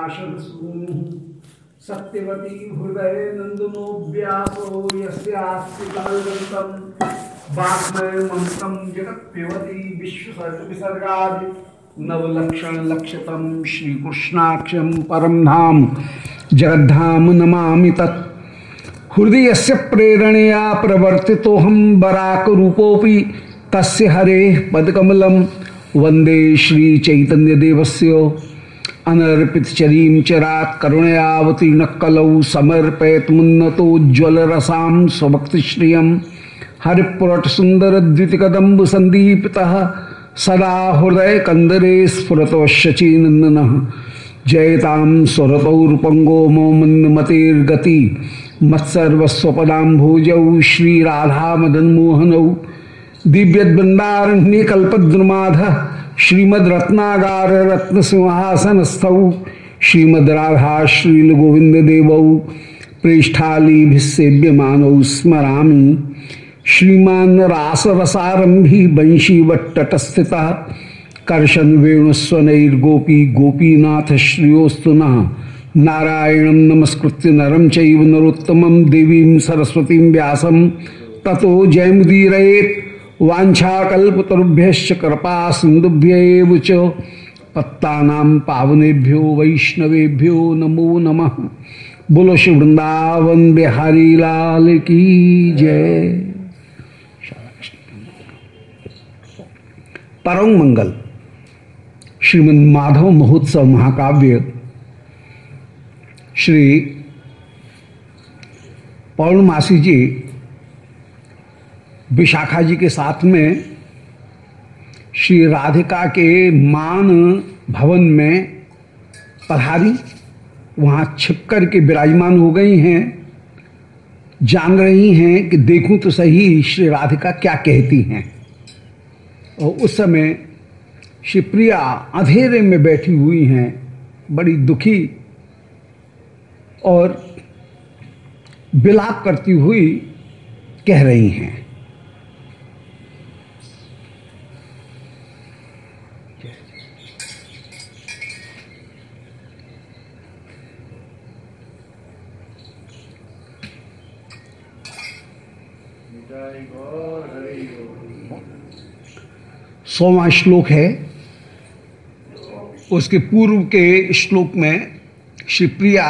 पार्षद सूनु सत्यवती हृदय नंदनो व्यासो यस्यास्ति कलगंतम वाग्मय मंत्रम जगत पिबती विश्वसर्ग विसर्गादि। नवलक्षण लक्षतम श्री कृष्णाक्षम परम धाम। जगद्धाम नमामि तत्। हृदय से प्रेरणया प्रवर्तितो हम बराक रूपोपि तस्य हरे पदकमलम वंदे श्री चैतन्य अनर्पित चरीम चरात करुणयावतीर्ण कलौ समर्पयत मुन्नतोज्वल रसाम स्वभक्ति श्रियम हरिपुरट सुंदर द्वितिकदम्ब संदीपिता सदा हृदय कंदरे स्फुरत शचीनंदन जयताम स्वरतौरुपंगो मोमन्मतिर्गति मत्सर्वस्वपदाम्भोजौ श्रीराधा मदन मोहनौ दिव्यवृंदारण्य कल्पद्रुमाध श्रीमद रत्नागार रत्न सिंहासन स्थौ श्रीमद राधा श्रील गोविंद देवौ प्रेष्ठाली भिसेव्यमानौ स्मरामि। श्रीमान रास रसारंभी बंशी वट्टस्थिता कर्शन वेणुस्वनैर्गोपी गोपीनाथ श्रियोस्तुना नारायण नमस्कृत्य नरम चैव नरोत्तमं देवीं सरस्वतीं व्यासं, ततो जयमुदीरयेत्। वाछाकुभ्य कृपा सिंधुभ्य पत्ता पावनेभ्यो वैष्णवेभ्यो नमो नमः। बोलो श्री वृंदावन बिहारी लाल की जय। परम मंगल। श्रीमद माधव महोत्सव महाकाव्य। श्री पौर्णमासी जी विशाखा जी के साथ में श्री राधिका के मान भवन में पधारी, वहाँ छिप कर के विराजमान हो गई हैं। जान रही हैं कि देखूँ तो सही श्री राधिका क्या कहती हैं। और उस समय श्री प्रिया अंधेरे में बैठी हुई हैं, बड़ी दुखी और बिलाप करती हुई कह रही हैं। सोवा श्लोक है। उसके पूर्व के श्लोक में श्री प्रिया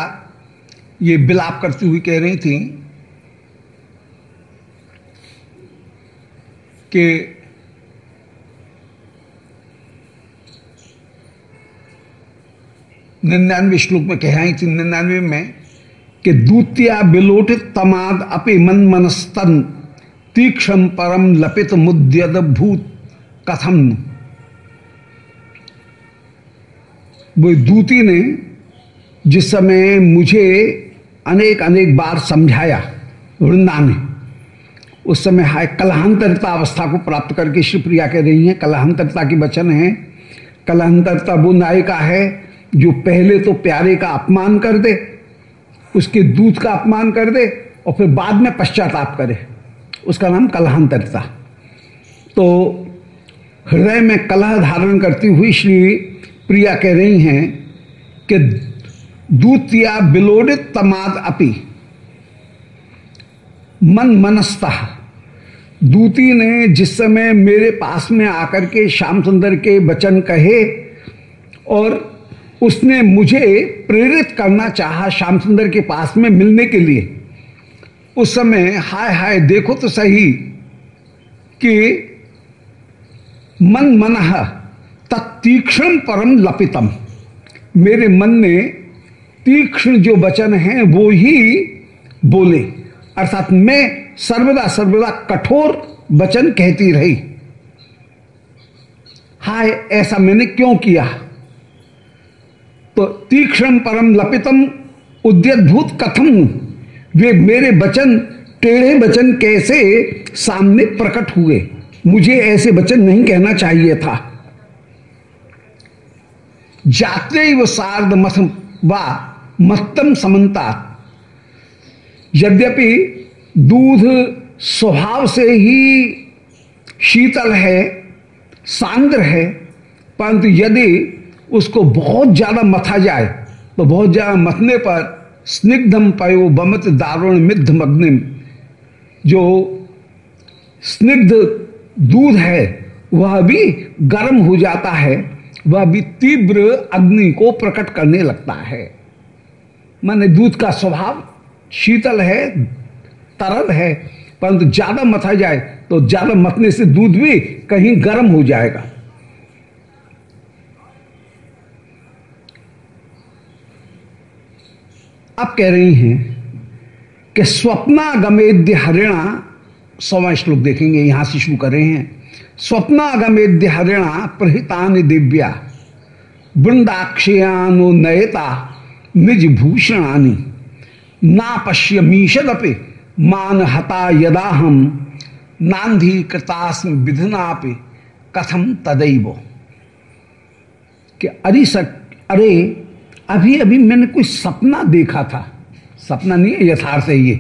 ये बिलाप करती हुई कह रही थी कि निन्यानवे श्लोक में कह रही थी, निन्यानवे में कि दूतिया बिलोटित तमाद अपे मन मनस्तन तीक्षण परम लपित मुद्यद भूत। कथम। वो दूती ने जिस समय मुझे अनेक अनेक बार समझाया वृंदा ने उस समय हाय कलहांतरिता अवस्था को प्राप्त करके शिवप्रिया कह रही हैं, कलहांतरिता की वचन है। कलहांतरिता वो नायिका है जो पहले तो प्यारे का अपमान कर दे, उसके दूध का अपमान कर दे और फिर बाद में पश्चाताप करे। उसका नाम कलहांतरिता। तो हृदय में कलह धारण करती हुई श्री प्रिया कह रही हैं कि दूतिया बिलोडित तमाद अपी। मन मनस्ता। दूती ने जिस समय मेरे पास में आकर के श्याम सुंदर के वचन कहे और उसने मुझे प्रेरित करना चाहा श्याम सुंदर के पास में मिलने के लिए, उस समय हाय हाय देखो तो सही कि मन मन तीक्ष्ण परम लपितम। मेरे मन ने तीक्ष्ण जो वचन हैं, वो ही बोले। अर्थात मैं सर्वदा सर्वदा कठोर वचन कहती रही। हाय, ऐसा मैंने क्यों किया? तो तीक्ष्ण परम लपितम उद्यद्भुत कथम वे मेरे वचन, टेढ़े वचन कैसे सामने प्रकट हुए? मुझे ऐसे वचन नहीं कहना चाहिए था। जाते वो सार्ध मथ वा मत्तम समन्ता। यद्यपि दूध स्वभाव से ही शीतल है, सांद्र है, परंतु यदि उसको बहुत ज़्यादा मथा जाए तो बहुत ज़्यादा मथने पर स्निग्धम पयो बमत दारुण मिद्ध मग्निम, जो स्निग्ध दूध है, वह भी गर्म हो जाता है, वह भी तीव्र अग्नि को प्रकट करने लगता है। माने दूध का स्वभाव शीतल है, तरल है, परंतु ज़्यादा मथा जाए तो ज़्यादा मथने से दूध भी कहीं गर्म हो जाएगा। अब कह रही हैं कि स्वप्नागमेद्य हरिणा सवा श्लोक देखेंगे, यहाँ से शुरू कर रहे हैं। स्वप्नागमेद्य हरिणा प्रहितान दिव्या, वृंदाक्षयानो नयता निज भूषणानी ना पश्य मीशदपि मान हता यदा हम नांधी कृतास्म विधनापि कथम तदैव। कि अरे सक अरे, अभी अभी मैंने कोई सपना देखा था। सपना नहीं है यथार्थ है ये।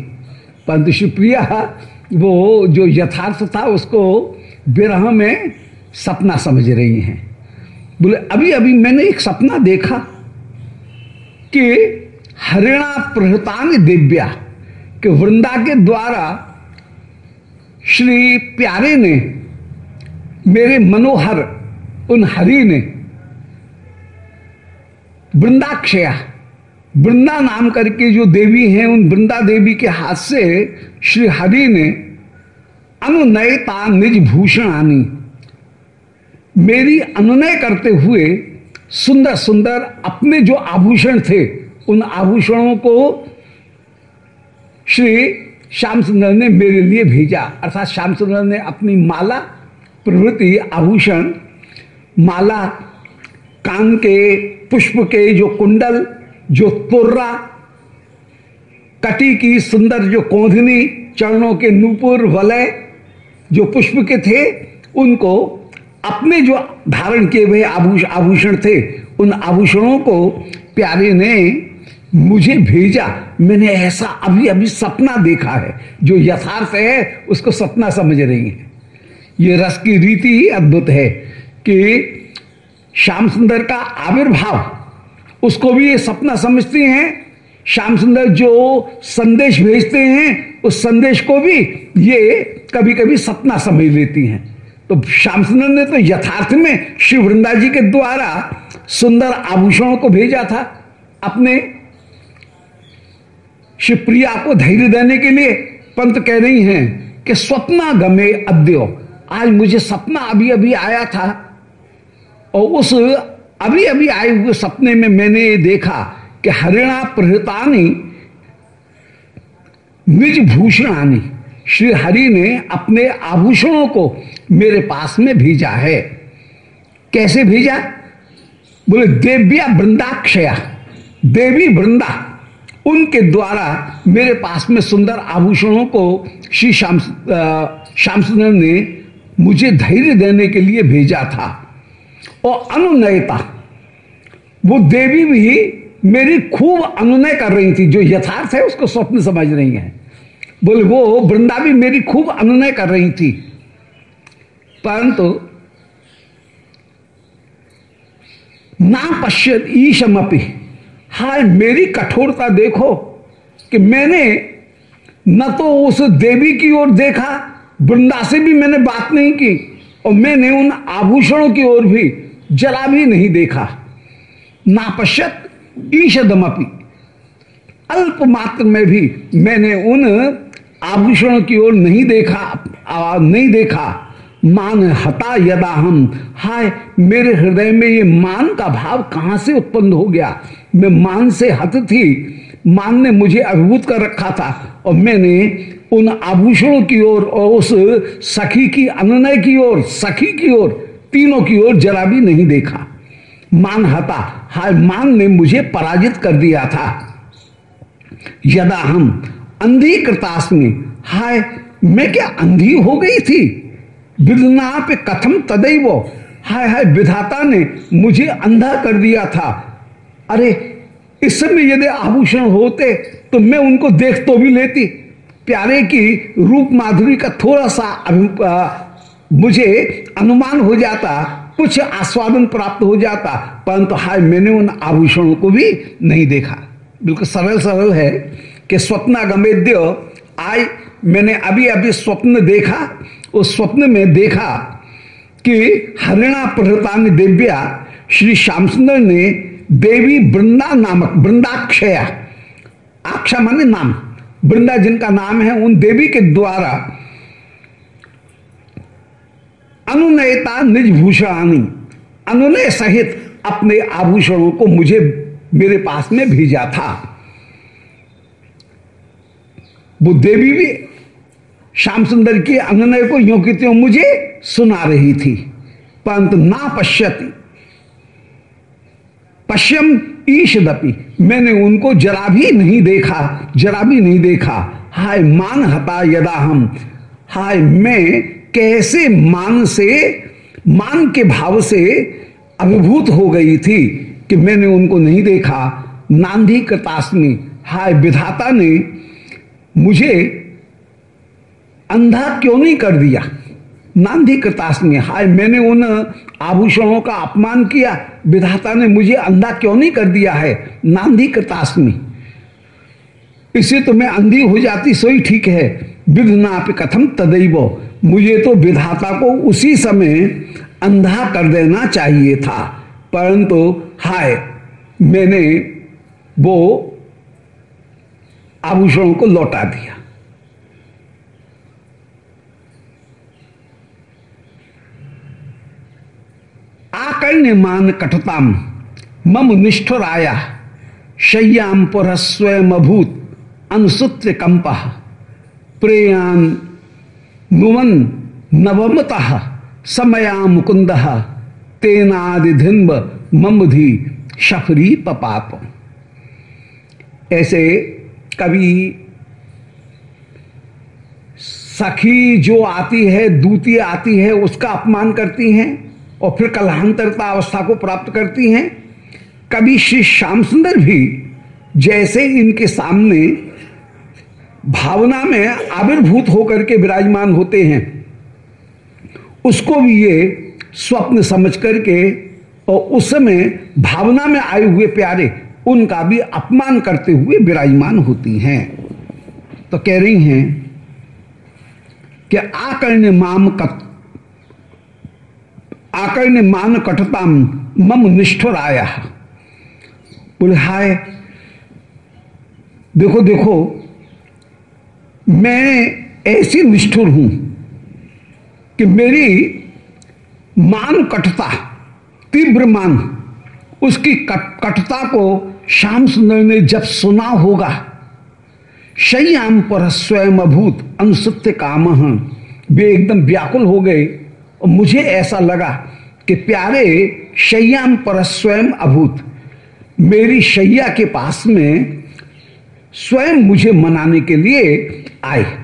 परंतु शिवप्रिया वो जो यथार्थ था, उसको विरह में सपना समझ रही हैं। बोले, अभी अभी मैंने एक सपना देखा कि हरिणा प्रहतान दिव्या, कि वृंदा के द्वारा श्री प्यारे ने, मेरे मनोहर उन हरि ने, वृंदाक्षया वृंदा नाम करके जो देवी हैं, उन वृंदा देवी के हाथ से श्री हरि ने अनुनयता निज भूषणानी मेरी अनुनय करते हुए सुंदर सुंदर अपने जो आभूषण थे, उन आभूषणों को श्री श्याम सुंदर ने मेरे लिए भेजा। अर्थात श्याम सुंदर ने अपनी माला, प्रवृत्ति, आभूषण, माला कान के, पुष्प के, जो कुंडल जो तुर्रा, कटी की सुंदर जो कोंधनी चरणों के नूपुर वलय, जो पुष्प के थे, उनको अपने जो धारण किए हुए आभूष आभूषण थे, उन आभूषणों को प्यारे ने मुझे भेजा। मैंने ऐसा अभी अभी सपना देखा है। जो यथार्थ है, उसको सपना समझ रही है। ये रस की रीति ही अद्भुत है कि श्याम सुंदर का आविर्भाव उसको भी ये सपना समझती हैं। श्याम सुंदर जो संदेश भेजते हैं, उस संदेश को भी ये कभी कभी सपना समझ लेती हैं। तो श्याम सुंदर ने तो यथार्थ में श्री वृंदा जी के द्वारा सुंदर आभूषणों को भेजा था अपने शिवप्रिया को धैर्य देने के लिए। पंत कह रही हैं कि स्वप्ना गमे अद्यो। आज मुझे सपना अभी अभी आया था और उस अभी अभी आए हुए सपने में मैंने ये देखा कि हरिणा प्रहृतानी, निज भूषणानी, श्री हरि ने अपने आभूषणों को मेरे पास में भेजा है। कैसे भेजा? बोले, देव्या वृंदाक्षया, देवी वृंदा, उनके द्वारा मेरे पास में सुंदर आभूषणों को श्री श्याम श्याम सुंदर ने मुझे धैर्य देने के लिए भेजा था। और अनुनयता। वो देवी भी मेरी खूब अनुनय कर रही थी, जो यथार्थ है, उसको स्वप्न समझ रही है। बोले, वो वृंदा भी मेरी खूब अनुनय कर रही थी। परंतु ना पश्चित ईशमपी, हाय, मेरी कठोरता देखो कि मैंने न तो उस देवी की ओर देखा, वृंदा से भी मैंने बात नहीं की। और मैंने उन आभूषणों की ओर भी जला भी नहीं देखा। नापश्यत ईशदमपी अल्प मात्र में भी मैंने उन आभूषणों की ओर नहीं देखा नहीं देखा। मान हता यदा हम। हाय, मेरे हृदय में ये मान का भाव कहाँ से उत्पन्न हो गया? मैं मान से हत थी। मान ने मुझे अभिभूत कर रखा था और मैंने उन आभूषणों की ओर और, उस सखी की अनुनय की ओर सखी की ओर तीनों की ओर जरा भी नहीं देखा। मान हता हाय मान ने मुझे पराजित कर दिया था। यदा हम अंधी कृतास्मी हाय मैं क्या अंधी हो गई थी? विदना पे कथम तदैव। हाय हाय विधाता ने मुझे अंधा कर दिया था। अरे इस समय यदि आभूषण होते तो मैं उनको देख तो भी लेती। प्यारे की रूप माधुरी का थोड़ा सा मुझे अनुमान हो जाता, कुछ आस्वादन प्राप्त हो जाता, परंतु हाय, मैंने उन आभूषणों को भी नहीं देखा। बिल्कुल सरल सरल है कि स्वप्नागमेद्य आय, मैंने अभी अभी स्वप्न देखा, उस स्वप्न में देखा कि हरिणा प्रहृता देव्या श्री श्याम सुंदर ने देवी वृंदा नामक वृंदाक्षया, आक्षा माने नाम। वृंदा जिनका नाम है, उन देवी के द्वारा अनुनयता निज भूषणानी अनुनय सहित अपने आभूषणों को मुझे मेरे पास में भेजा था। वो देवी भी श्याम सुंदर की अनुनय को यो की त्यों मुझे सुना रही थी। परंतु ना पश्यति। पश्यम ईशदपि मैंने उनको जरा भी नहीं देखा, जरा भी नहीं देखा। हाय मान हता यदा हम। हाय मैं कैसे मान से, मान के भाव से अभिभूत हो गई थी कि मैंने उनको नहीं देखा। नांदी कृतास्मी, हाय विधाता ने मुझे अंधा क्यों नहीं कर दिया? नांदी कृतास्मी, हाय मैंने उन आभूषणों का अपमान किया विधाता ने मुझे अंधा क्यों नहीं कर दिया है? नांदी कृतास्मी। इसे तो मैं अंधी हो जाती, सोई ठीक है। विघ्नाप कथम तदैव। मुझे तो विधाता को उसी समय अंधा कर देना चाहिए था। परंतु, हाय, मैंने वो आभूषणों को लौटा दिया। आकर्ण मान कटताम मम निष्ठुर आया शय्याम पुर स्वयं अभूत अनुसूत्र कंप प्रेयान नुवन नवमत। समया मुकुंद तेनादि धिन्ब ममधि शफरी पपाप ऐसे कभी सखी जो आती है, दूती आती है, उसका अपमान करती हैं। और फिर कलहांतरता अवस्था को प्राप्त करती हैं। कभी श्री श्याम सुंदर भी जैसे इनके सामने भावना में आविर्भूत होकर के विराजमान होते हैं। उसको भी ये स्वप्न समझ करके और उस समय भावना में आए हुए प्यारे, उनका भी अपमान करते हुए विराजमान होती हैं। तो कह रही हैं कि आकर्ण माम कत आकर्ण मान कटता मम निष्ठुर आया बोले हाय देखो देखो मैं ऐसी निष्ठुर हूँ कि मेरी मान कटता तीव्र मान उसकी कट, कटता को श्याम सुंदर ने जब सुना होगा शय्याम पर स्वयं अभूत अनुसत्य काम वे एकदम व्याकुल हो गए। और मुझे ऐसा लगा कि प्यारे शय्याम पर स्वयं अभूत। मेरी शैया के पास में स्वयं मुझे मनाने के लिए आए।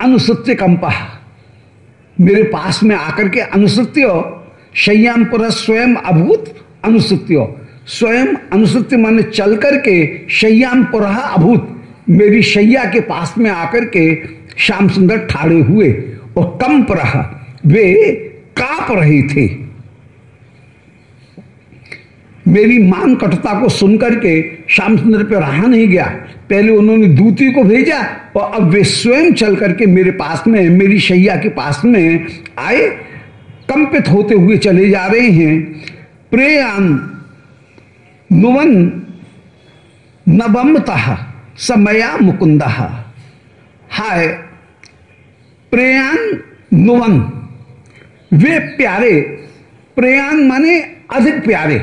अनुसत्य कंपा। मेरे पास में आकर के अनुसत्य। शय्याम पर स्वयं अभूत अनुसत्य। स्वयं अनुसत्य माने चल करके शय्याम पर अभूत। मेरी शैया के पास में आकर के श्याम सुंदर ठाड़े हुए। और कंप रहा वे काप रहे थे। मेरी मान कटता को सुनकर के श्याम सुंदर पर रहा नहीं गया। पहले उन्होंने दूती को भेजा और अब वे स्वयं चल करके मेरे पास में, मेरी शैया के पास में आए, कंपित होते हुए चले जा रहे हैं। प्रेयान नुवन नवमता समया मुकुंद। हाय प्रेयान नुवन वे प्यारे। प्रेयान माने अधिक प्यारे।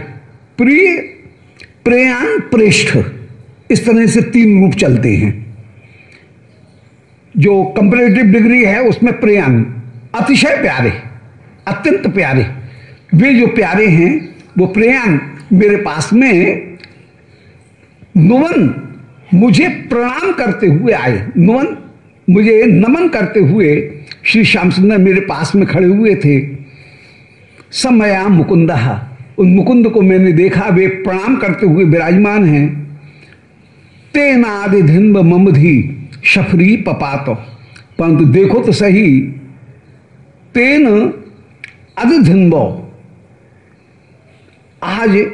प्रिय, प्रेयान प्रेष्ठ। इस तरह से तीन रूप चलते हैं। जो कंपेरेटिव डिग्री है, उसमें प्रेयान अतिशय प्यारे, अत्यंत प्यारे। वे जो प्यारे हैं, वो प्रेयान मेरे पास में नुवन मुझे प्रणाम करते हुए आए। नुवन मुझे नमन करते हुए श्री श्याम सुंदर मेरे पास में खड़े हुए थे। समया मुकुंदा, उन मुकुंद को मैंने देखा, वे प्रणाम करते हुए विराजमान हैं। तेनादि ममधि शफरी पपात। परंतु देखो तो सही, तेन अधिधिन्व आज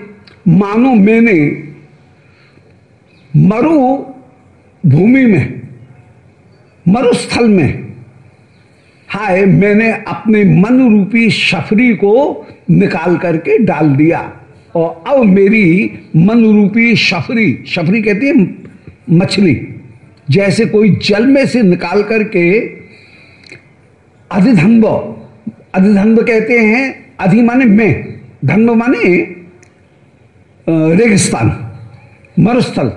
मानो मैंने मरु भूमि में मरुस्थल में। हाय, मैंने अपने मन रूपी शफरी को निकाल करके डाल दिया। और अब मेरी मन रूपी शफरी शफरी कहती है मछली, जैसे कोई जल में से निकाल करके अधिधन्व अधिधन्व कहते हैं, अधि माने में धन्व माने रेगिस्तान, मरुस्थल।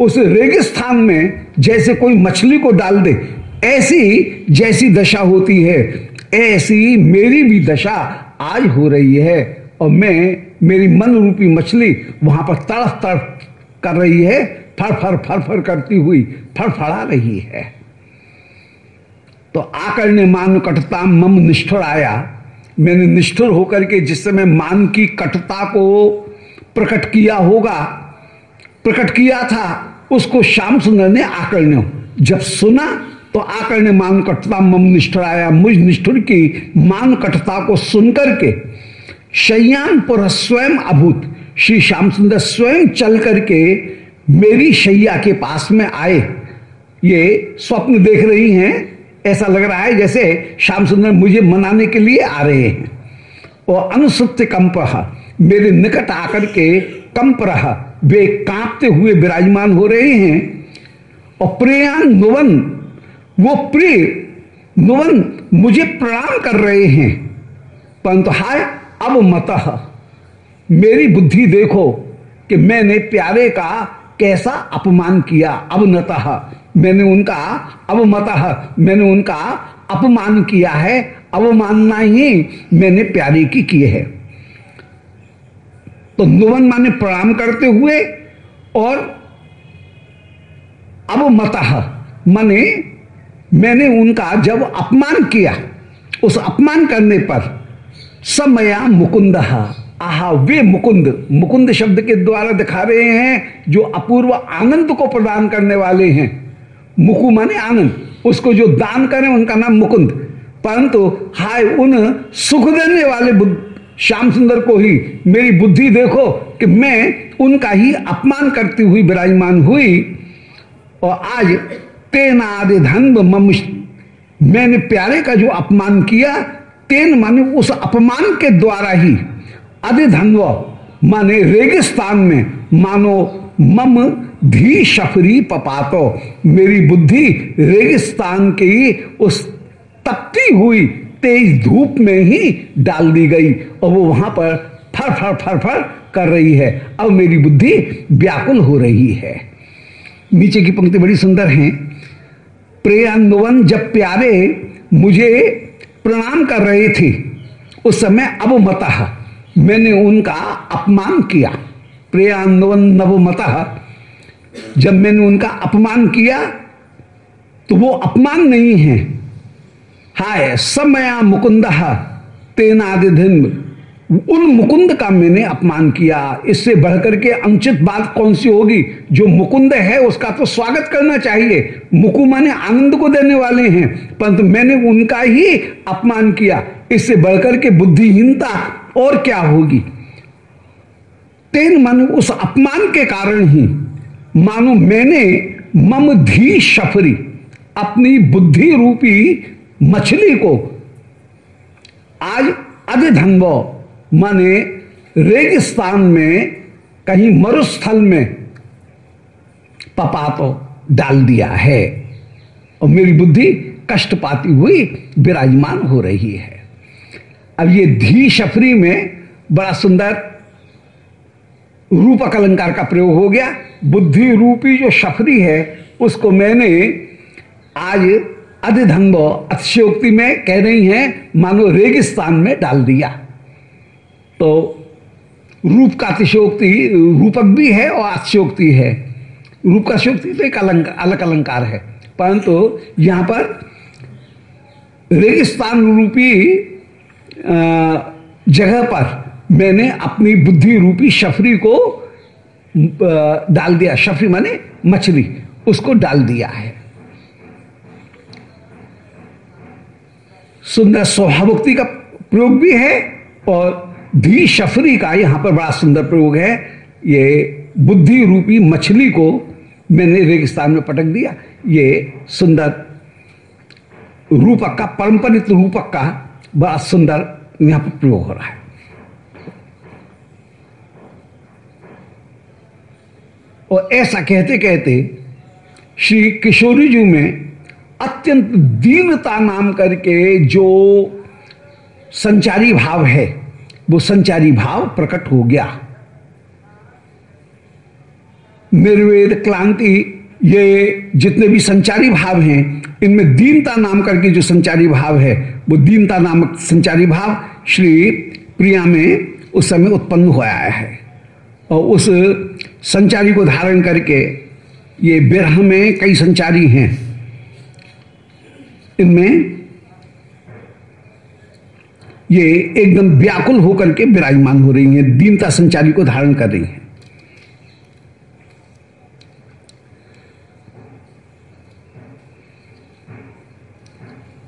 उस रेगिस्तान में जैसे कोई मछली को डाल दे, ऐसी जैसी दशा होती है, ऐसी मेरी भी दशा आज हो रही है और मैं, मेरी मन रूपी मछली वहाँ पर तड़फ तड़फ कर रही है फर फर फर फर करती हुई फड़फड़ा रही है। तो आकर ने मान कटता मम निष्ठुर आया। मैंने निष्ठुर होकर के जिस समय मान की कटता को प्रकट किया होगा प्रकट किया था, उसको श्याम सुंदर ने आकर्ण जब सुना तो आकर्ण मान कटता मम निष्ठुर आया मुझ निष्ठुर की मान कटता को सुनकर के शय्यान पर स्वयं अभूत, श्री श्याम सुंदर स्वयं चल करके मेरी शैया के पास में आए। ये स्वप्न देख रही हैं, ऐसा लग रहा है जैसे श्याम सुंदर मुझे मनाने के लिए आ रहे हैं। और अनुसुप्त कंप मेरे निकट आकर के कंप रहा वे कांपते हुए विराजमान हो रहे हैं। और प्रियान नुवन, वो प्रिय नुवन मुझे प्रणाम कर रहे हैं। परंतु हाय, अब मत, मेरी बुद्धि देखो कि मैंने प्यारे का कैसा अपमान किया, अब नतः। मैंने उनका, अब मत, मैंने उनका अपमान किया है अवमानना ही मैंने प्यारे की की है। तो नुवन माने प्रणाम करते हुए और अब मत माने मैंने उनका जब अपमान किया, उस अपमान करने पर समया मुकुंद आहा वे मुकुंद मुकुंद शब्द के द्वारा दिखा रहे हैं जो अपूर्व आनंद को प्रदान करने वाले हैं। मुकु माने आनंद, उसको जो दान करें उनका नाम मुकुंद, परंतु हाय उन सुख देने वाले श्याम सुंदर को ही मेरी बुद्धि देखो कि मैं उनका ही अपमान करती हुई विराजमान हुई और आज तेन आदि धन मम मैंने प्यारे का जो अपमान किया, तेन माने उस अपमान के द्वारा ही अधिधन्व माने रेगिस्तान में मानो मम धी शफरी पपातो। मेरी बुद्धि रेगिस्तान की उस तपती हुई तेज धूप में ही डाल दी गई और वो वहाँ पर फर फर फर फर कर रही है। अब मेरी बुद्धि व्याकुल हो रही है। नीचे की पंक्ति बड़ी सुंदर है। प्रेयान्वन जब प्यारे मुझे प्रणाम कर रहे थे, उस समय अब मत मैंने उनका अपमान किया। प्रेयान्वन नवमत जब मैंने उनका अपमान किया तो वो अपमान नहीं है। हाय समया मुकुंद तेनादिधिन उन मुकुंद का मैंने अपमान किया। इससे बढ़कर के अनुचित बात कौन सी होगी? जो मुकुंद है, उसका तो स्वागत करना चाहिए। मुकु माने आनंद को देने वाले हैं। परंतु मैंने उनका ही अपमान किया। इससे बढ़कर के बुद्धिहीनता और क्या होगी? तेन मन उस अपमान के कारण ही। मानो मैंने मम धी शफरी अपनी बुद्धि रूपी मछली को। आज अधिधन्व माने रेगिस्तान में, कहीं मरुस्थल में, पपातो डाल दिया है। और मेरी बुद्धि कष्ट पाती हुई विराजमान हो रही है। अब ये धी शफरी में बड़ा सुंदर रूपक अलंकार का प्रयोग हो गया। बुद्धि रूपी जो शफरी है, उसको मैंने आज अधिधंग अतिशयोक्ति में कह रही हैं, मानो रेगिस्तान में डाल दिया। तो रूप का अतिशयोक्ति, रूपक भी है और अतिशयोक्ति है। रूप का शोक्ति तो एक अलंकार अलग अलंकार है। परंतु यहाँ पर रेगिस्तान रूपी जगह पर मैंने अपनी बुद्धि रूपी शफरी को डाल दिया। शफरी माने मछली, उसको डाल दिया है। सुंदर स्वभावोक्ति का प्रयोग भी है और धी शफरी का यहाँ पर बड़ा सुंदर प्रयोग है। ये बुद्धि रूपी मछली को मैंने रेगिस्तान में पटक दिया। ये सुंदर रूपक का, परंपरित रूपक का बड़ा सुंदर यहाँ पर प्रयोग हो रहा है। और ऐसा कहते कहते श्री किशोरी जी में अत्यंत दीनता नाम करके जो संचारी भाव है, वो संचारी भाव प्रकट हो गया। निर्वेद, क्लांति, ये जितने भी संचारी भाव हैं, इनमें दीनता नाम करके जो संचारी भाव है, वो दीनता नामक संचारी भाव श्री प्रिया में उस समय उत्पन्न हुआ है। और उस संचारी को धारण करके ये विरह में कई संचारी हैं। इनमें ये एकदम व्याकुल होकर के विराजमान हो रही हैं, दीनता संचारी को धारण कर रही हैं।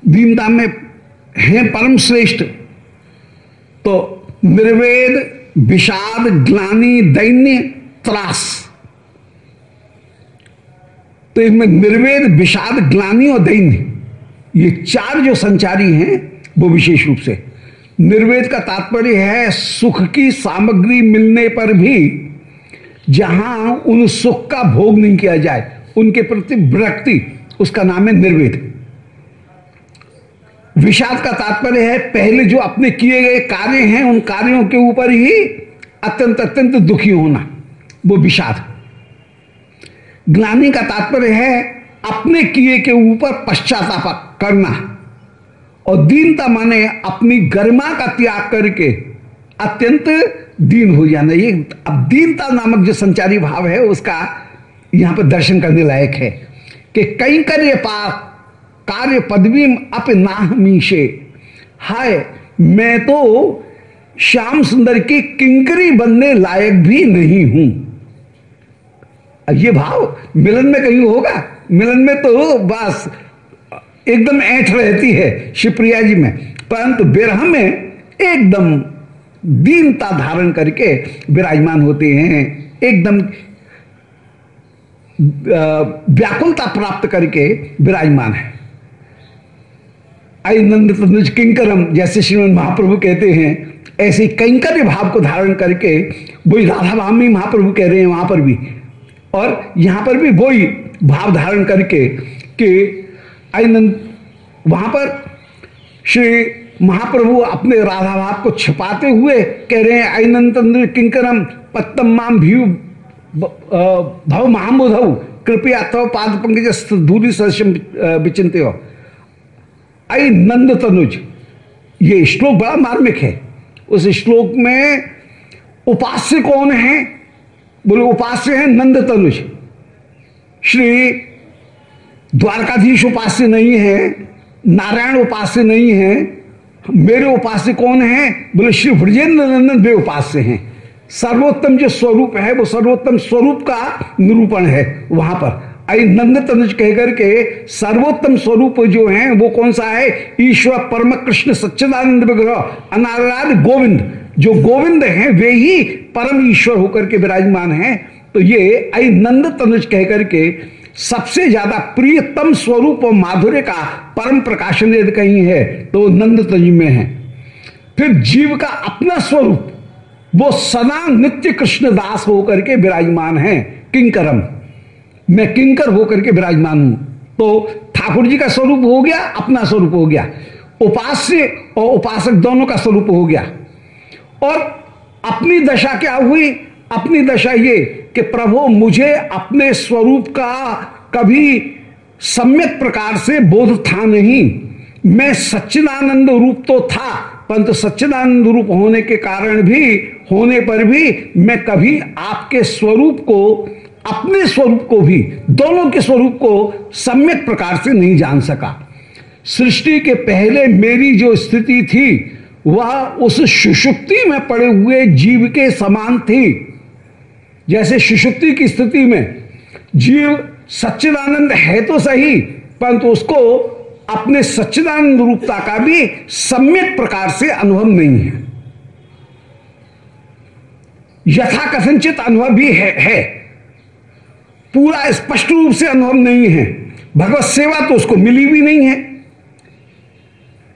दीनता में है परम श्रेष्ठ तो निर्वेद, विषाद, ग्लानी, दैन्य, त्रास। तो इसमें निर्वेद, विषाद, ग्लानी और दैन्य। ये चार जो संचारी हैं, वो विशेष रूप से। निर्वेद का तात्पर्य है, सुख की सामग्री मिलने पर भी जहाँ उन सुख का भोग नहीं किया जाए, उनके प्रति विरक्ति, उसका नाम है निर्वेद। विषाद का तात्पर्य है, पहले जो अपने किए गए कार्य हैं, उन कार्यों के ऊपर ही अत्यंत अत्यंत दुखी होना, वो विषाद। ग्लानी का तात्पर्य है अपने किए के ऊपर पश्चाताप करना। और दीनता माने अपनी गरिमा का त्याग करके अत्यंत दीन हो जाना। ये अब दीनता नामक जो संचारी भाव है, उसका यहाँ पर दर्शन करने लायक है कि कई कार्य पाप, कार्य पदवी अप नाहमीशे हाय, मैं तो श्याम सुंदर की किंकरी बनने लायक भी नहीं हूँ। ये भाव मिलन में कहीं होगा? मिलन में तो बस एकदम ऐठ रहती है शिवप्रिया जी में, परंतु विरह में एकदम दीनता धारण करके विराजमान होते हैं, एकदम व्याकुलता प्राप्त करके विराजमान है। आई नंद किंकरम, जैसे श्रीमद महाप्रभु कहते हैं, ऐसे कैंकर्य भाव को धारण करके वही राधा भामी महाप्रभु कह रहे हैं वहाँ पर भी। और यहाँ पर भी वही भाव धारण करके कि आनंद वहाँ पर श्री महाप्रभु अपने राधा भाव को छिपाते हुए कह रहे हैं आनंद किंकरम पत्तम माम भीव भव महाबुधव कृपया तव पाद पंकज दूरी सदस्यम विचिंत हो। आई नंद तनुज, ये श्लोक बड़ा मार्मिक है। उस श्लोक में उपास्य कौन है? बोले, उपास्य है नंद तनुज। श्री द्वारकाधीश उपास्य नहीं है, नारायण उपास्य नहीं है, मेरे उपास्य कौन है? बोले, श्री ब्रजेंद्र नंदन वे उपास्य हैं। सर्वोत्तम जो स्वरूप है, वो सर्वोत्तम स्वरूप का निरूपण है वहाँ पर। आई नंद तनुज कहकर के सर्वोत्तम स्वरूप जो है, वो कौन सा है? ईश्वर परम कृष्ण सच्चिदानंद विग्रह अनाराध गोविंद। जो गोविंद हैं, वे ही परम ईश्वर होकर के विराजमान हैं। तो ये आई नंद तनुज कहकर के सबसे ज़्यादा प्रियतम स्वरूप और माधुर्य का परम प्रकाशन यदि कहीं है तो नंद तनुज में है। फिर जीव का अपना स्वरूप, वो सदा नित्य कृष्ण दास होकर के विराजमान है, किंकरम। मैं किंकर होकर के विराजमान हूँ। तो ठाकुर जी का स्वरूप हो गया, अपना स्वरूप हो गया। उपास्य और उपासक दोनों का स्वरूप हो गया। और अपनी दशा क्या हुई? अपनी दशा ये कि प्रभु, मुझे अपने स्वरूप का कभी सम्यक प्रकार से बोध था नहीं। मैं सच्चिदानंद रूप तो था, परंतु सच्चिदानंद रूप होने के कारण भी, होने पर भी मैं कभी आपके स्वरूप को, अपने स्वरूप को भी, दोनों के स्वरूप को सम्यक प्रकार से नहीं जान सका। सृष्टि के पहले मेरी जो स्थिति थी, वह उस सुषुप्ति में पड़े हुए जीव के समान थी। जैसे सुषुप्ति की स्थिति में जीव सच्चिदानंद है तो सही परंतु उसको अपने सच्चिदानंद रूपता का भी सम्यक प्रकार से अनुभव नहीं है। यथा कथनचित अनुभव भी है, है। पूरा स्पष्ट रूप से अनुभव नहीं है। भगवत सेवा तो उसको मिली भी नहीं है।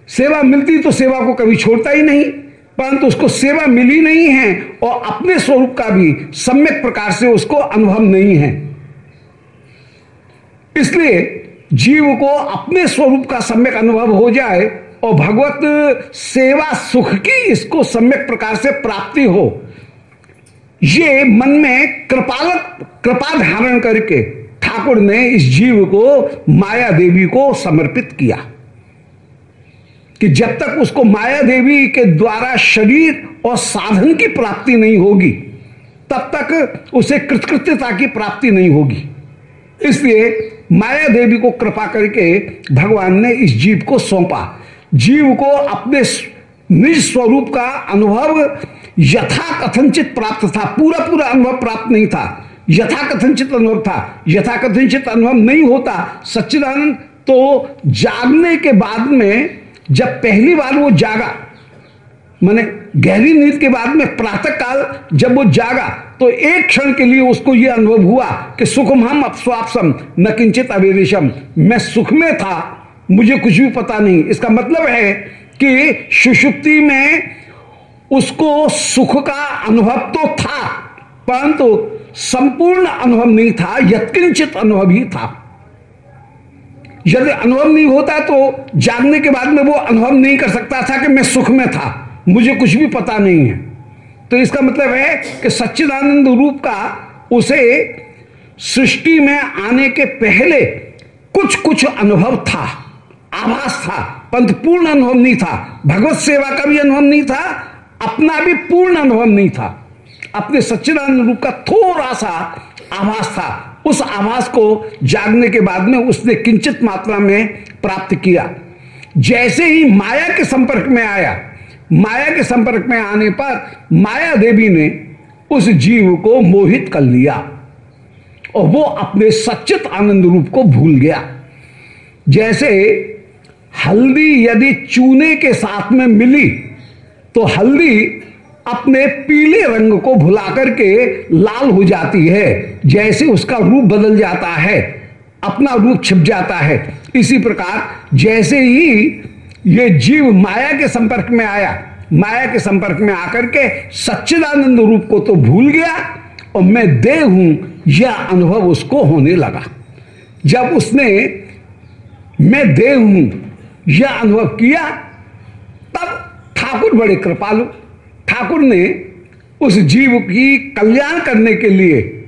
सेवा मिलती तो सेवा को कभी छोड़ता ही नहीं। परंतु उसको सेवा मिली नहीं है और अपने स्वरूप का भी सम्यक प्रकार से उसको अनुभव नहीं है। इसलिए जीव को अपने स्वरूप का सम्यक अनुभव हो जाए और भगवत सेवा सुख की इसको सम्यक प्रकार से प्राप्ति हो, ये मन में कृपाल कृपा धारण करके ठाकुर ने इस जीव को माया देवी को समर्पित किया। कि जब तक उसको माया देवी के द्वारा शरीर और साधन की प्राप्ति नहीं होगी, तब तक उसे कृतकृत्यता की प्राप्ति नहीं होगी। इसलिए माया देवी को कृपा करके भगवान ने इस जीव को सौंपा। जीव को अपने निज स्वरूप का अनुभव यथा कथनचित प्राप्त था। पूरा पूरा अनुभव प्राप्त नहीं था। यथा कथनचित अनुभव था। यथा कथनचित अनुभव नहीं होता। सच्चिदानंद तो जागने के बाद में जब पहली बार वो जागा, माने गहरी नींद के बाद में प्रातः काल जब वो जागा तो एक क्षण के लिए उसको यह अनुभव हुआ कि सुखम हम अपस्वापसम, न किंचित अवेदिशम मैं सुख में था, मुझे कुछ भी पता नहीं। इसका मतलब है कि सुषुप्ति में उसको सुख का अनुभव तो था, परंतु संपूर्ण अनुभव नहीं था, यत्किंचित अनुभव ही था। यदि अनुभव नहीं होता तो जागने के बाद में वो अनुभव नहीं कर सकता था कि मैं सुख में था। मुझे कुछ भी पता नहीं है। तो इसका मतलब है कि सच्चिदानंद रूप का उसे सृष्टि में आने के पहले कुछ कुछ अनुभव था। आभास था। परंतु पूर्ण अनुभव नहीं था। भगवत सेवा का भी अनुभव नहीं था। अपना भी पूर्ण अनुभव नहीं था। अपने सच्चिदानंद रूप का थोड़ा सा आभास था। उस आवास को जागने के बाद में उसने किंचित मात्रा में प्राप्त किया। जैसे ही माया के संपर्क में आया, माया के संपर्क में आने पर माया देवी ने उस जीव को मोहित कर लिया और वो अपने सचित आनंद रूप को भूल गया। जैसे हल्दी यदि चूने के साथ में मिली तो हल्दी अपने पीले रंग को भुला करके लाल हो जाती है, जैसे उसका रूप बदल जाता है, अपना रूप छिप जाता है। इसी प्रकार जैसे ही ये जीव माया के संपर्क में आया, माया के संपर्क में आकर के सच्चिदानंद रूप को तो भूल गया और मैं दे हूँ, यह अनुभव उसको होने लगा। जब उसने मैं दे हूँ, यह अनुभव किया, तब ठाकुर बड़े कृपालु ठाकुर ने उस जीव की कल्याण करने के लिए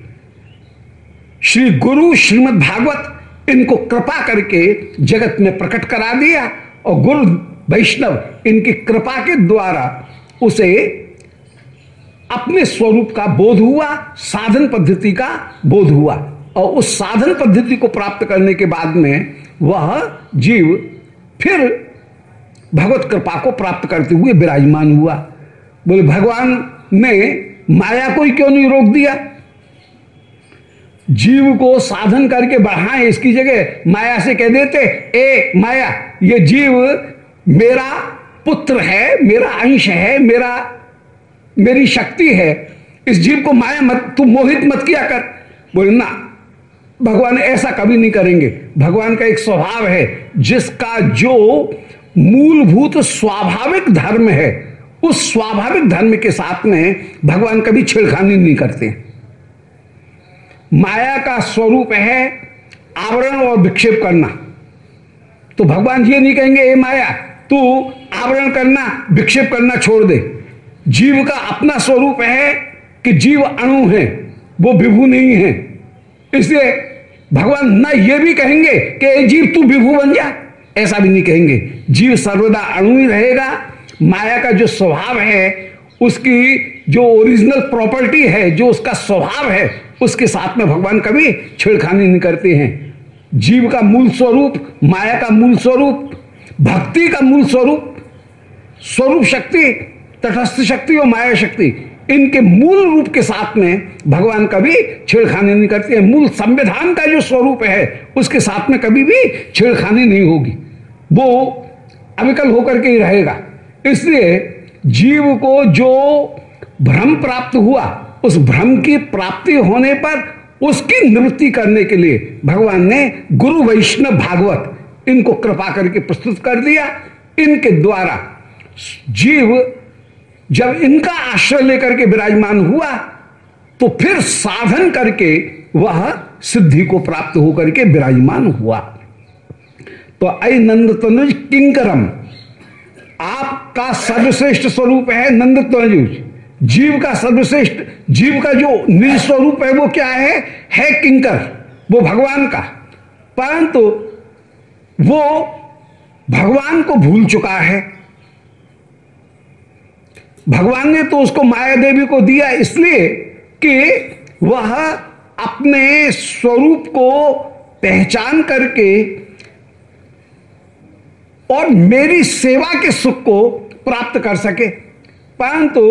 श्री गुरु श्रीमद् भागवत इनको कृपा करके जगत में प्रकट करा दिया और गुरु वैष्णव इनकी कृपा के द्वारा उसे अपने स्वरूप का बोध हुआ, साधन पद्धति का बोध हुआ। और उस साधन पद्धति को प्राप्त करने के बाद में वह जीव फिर भगवत कृपा को प्राप्त करते हुए विराजमान हुआ। बोले, भगवान ने माया को ही क्यों नहीं रोक दिया? जीव को साधन करके बढ़ाए इसकी जगह, माया से कह देते, ए माया, ये जीव मेरा पुत्र है, मेरा अंश है, मेरा, मेरी शक्ति है। इस जीव को माया मत, तू मोहित मत किया कर। बोले, ना, भगवान ऐसा कभी नहीं करेंगे। भगवान का एक स्वभाव है, जिसका जो मूलभूत स्वाभाविक धर्म है उस स्वाभाविक धर्म के साथ में भगवान कभी छेड़खानी नहीं करते। माया का स्वरूप है आवरण और विक्षेप करना। तो भगवान ये नहीं कहेंगे ए माया, तू आवरण करना, विक्षेप करना छोड़ दे। जीव का अपना स्वरूप है कि जीव अणु है, वो विभू नहीं है। इसलिए भगवान ना ये भी कहेंगे कि जीव, तू विभू बन जा। ऐसा भी नहीं कहेंगे। जीव सर्वदा अणु ही रहेगा माया का जो स्वभाव है, उसकी जो ओरिजिनल प्रॉपर्टी है, जो उसका स्वभाव है, उसके साथ में भगवान कभी छेड़खानी नहीं करते हैं। जीव का मूल स्वरूप, माया का मूल स्वरूप, भक्ति का मूल स्वरूप स्वरूप शक्ति, तटस्थ शक्ति और माया शक्ति, इनके मूल रूप के साथ में भगवान कभी छेड़खानी नहीं करते हैं। मूल संविधान का जो स्वरूप है, उसके साथ में कभी भी छेड़खानी नहीं होगी। वो अविकल होकर के ही रहेगा। इसलिए जीव को जो भ्रम प्राप्त हुआ, उस भ्रम की प्राप्ति होने पर उसकी निवृत्ति करने के लिए भगवान ने गुरु वैष्णव भागवत इनको कृपा करके प्रस्तुत कर दिया। इनके द्वारा जीव जब इनका आश्रय लेकर के विराजमान हुआ तो फिर साधन करके वह सिद्धि को प्राप्त होकर के विराजमान हुआ। तो अय नंद तनुज किंकरम आपका सर्वश्रेष्ठ स्वरूप है नंद तनुज जीव का सर्वश्रेष्ठ, जीव का जो निज स्वरूप है, वो क्या है? है किंकर, वो भगवान का। परंतु वो भगवान को भूल चुका है। भगवान ने तो उसको माया देवी को दिया इसलिए कि वह अपने स्वरूप को पहचान करके और मेरी सेवा के सुख को प्राप्त कर सके। परंतु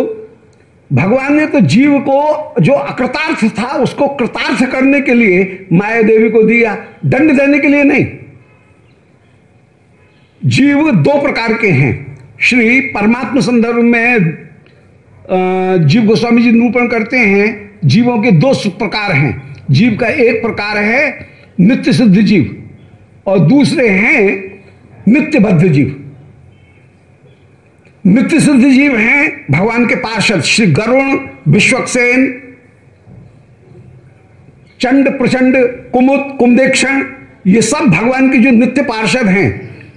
भगवान ने तो जीव को जो अकृतार्थ था, उसको कृतार्थ करने के लिए माया देवी को दिया। दंड देने के लिए नहीं। जीव दो प्रकार के हैं। श्री परमात्मा संदर्भ में जीव गोस्वामी जी निरूपण करते हैं। जीवों के दो प्रकार हैं। जीव का एक प्रकार है नित्य सिद्ध जीव और दूसरे हैं नित्य बद्ध जीव नित्य सिद्ध जीव हैं भगवान के पार्षद श्री गरुण विश्वक्सेन, चंड प्रचंड कुमुद कुमदेक्षण ये सब भगवान के जो नित्य पार्षद हैं,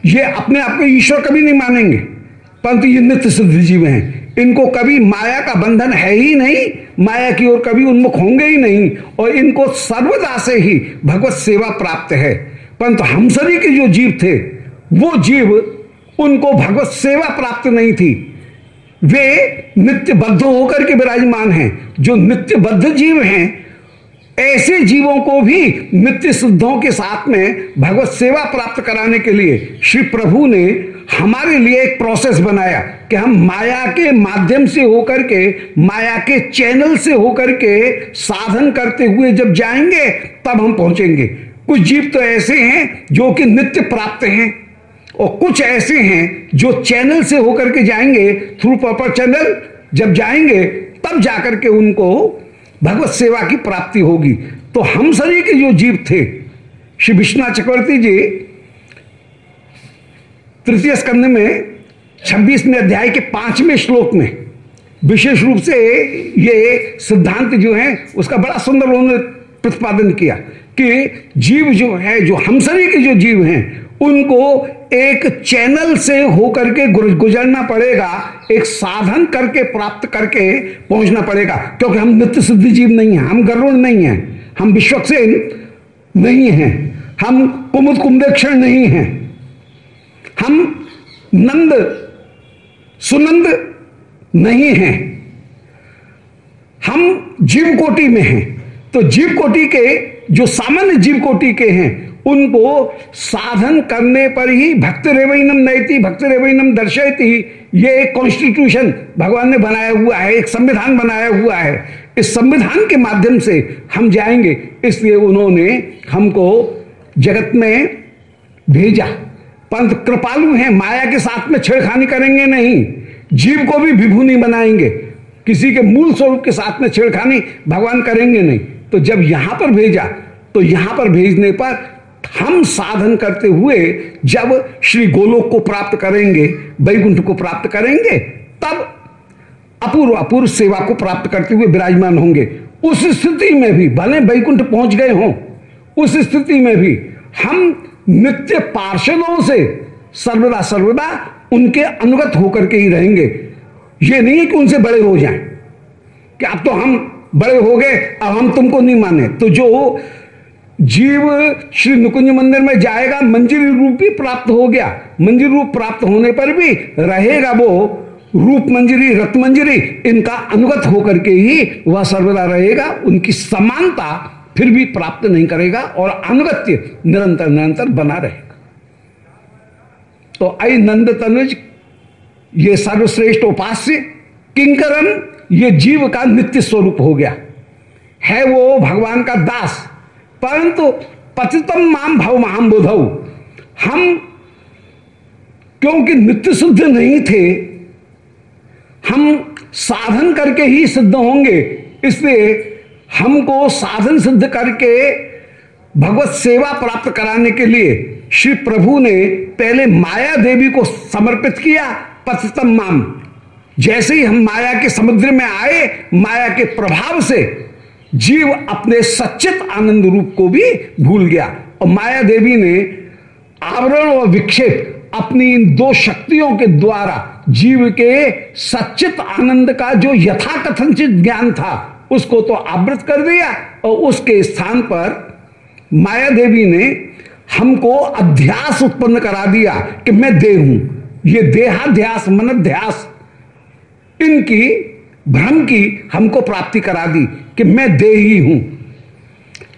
ये अपने आप को ईश्वर कभी नहीं मानेंगे, परंतु ये नित्य सिद्ध जीव हैं। इनको कभी माया का बंधन है ही नहीं, माया की ओर कभी उन्मुख होंगे ही नहीं, और इनको सर्वदा से ही भगवत सेवा प्राप्त है। परंतु हम सभी के जो जीव थे वो जीव उनको भगवत सेवा प्राप्त नहीं थी। वे नित्य बद्ध होकर के विराजमान हैं। जो नित्य बद्ध जीव हैं, ऐसे जीवों को भी नित्य सिद्धों के साथ में भगवत सेवा प्राप्त कराने के लिए श्री प्रभु ने हमारे लिए एक प्रोसेस बनाया कि हम माया के माध्यम से होकर के, माया के चैनल से होकर के साधन करते हुए जब जाएँगे, तब हम पहुँचेंगे। कुछ जीव तो ऐसे हैं जो कि नित्य प्राप्त हैं। और कुछ ऐसे हैं जो चैनल से होकर के जाएँगे थ्रू प्रॉपर चैनल जब जाएँगे, तब जाकर के उनको भगवत सेवा की प्राप्ति होगी। तो हम सभी के जो जीव थे, श्री विश्वनाथ चक्रवर्ती जी, तृतीय स्कंद में, छब्बीसवें अध्याय के पाँचवें श्लोक में, विशेष रूप से ये सिद्धांत जो है, उसका बड़ा सुंदर उन्होंने प्रतिपादन किया कि जीव जो है, जो हम सभी के जो जीव हैं उनको एक चैनल से होकर के गुजरना पड़ेगा, एक साधन करके, प्राप्त करके पहुँचना पड़ेगा। क्योंकि हम नित्य सिद्धि जीव नहीं हैं, हम गरुड़ नहीं हैं, हम विश्वक्सेन नहीं हैं, हम कुमुद कुंभेक्षण नहीं हैं। हम नंद, सुनंद नहीं हैं। हम जीव कोटि में हैं। तो जीव कोटि के, जो सामान्य जीव कोटि के हैं उनको साधन करने पर ही भक्त रेवैनम नयति भक्त रेवैनम दर्शयती ये एक कॉन्स्टिट्यूशन भगवान ने बनाया हुआ है, एक संविधान बनाया हुआ है। इस संविधान के माध्यम से हम जाएँगे। इसलिए उन्होंने हमको जगत में भेजा। पंत कृपालु हैं, माया के साथ में छेड़खानी करेंगे नहीं। जीव को भी विभू नहीं बनाएँगे। किसी के मूल स्वरूप के साथ में छेड़खानी भगवान करेंगे नहीं। तो जब यहाँ पर भेजा तो यहाँ पर भेजने पर हम साधन करते हुए जब श्री गोलोक को प्राप्त करेंगे, वैकुंठ को प्राप्त करेंगे, तब अपूर्व अपूर्व सेवा को प्राप्त करते हुए विराजमान होंगे। उस स्थिति में भी, भले वैकुंठ पहुँच गए हों, उस स्थिति में भी हम नित्य पार्षदों से सर्वदा सर्वदा उनके अनुगत होकर के ही रहेंगे। ये नहीं है कि उनसे बड़े हो जाएँ, कि अब तो हम बड़े हो गए, अब हम तुमको नहीं माने। तो जो जीव श्री नुकुंज मंदिर में जाएगा, मंजिल रूप भी प्राप्त हो गया। मंजिल रूप प्राप्त होने पर भी रहेगा वो रूप मंजरी रत मंजरी इनका अनुगत होकर के ही वह सर्वदा रहेगा, उनकी समानता फिर भी प्राप्त नहीं करेगा और अनुगत्य निरंतर निरंतर बना रहेगा। तो आई नंद तनुज, ये सर्वश्रेष्ठ उपास्य, किंकरम, ये जीव का नित्य स्वरूप हो गया। है वो भगवान का दास परंतु पतितम माम भव महाम बुधौ हम क्योंकि नित्य शुद्ध नहीं थे, हम साधन करके ही सिद्ध होंगे, इसलिए हमको साधन सिद्ध करके भगवत सेवा प्राप्त कराने के लिए श्री प्रभु ने पहले माया देवी को समर्पित किया पथतम माम जैसे ही हम माया के समुद्र में आए, माया के प्रभाव से जीव अपने सच्चित आनंद रूप को भी भूल गया। और माया देवी ने आवरण और विक्षेप अपनी इन दो शक्तियों के द्वारा जीव के सच्चित आनंद का जो यथाकथनचित ज्ञान था, उसको तो आवृत कर दिया। और उसके स्थान पर माया देवी ने हमको अध्यास उत्पन्न करा दिया कि मैं देह हूँ। ये देहाध्यास, मनध्यास, इनकी भ्रम की हमको प्राप्ति करा दी कि मैं देही हूँ।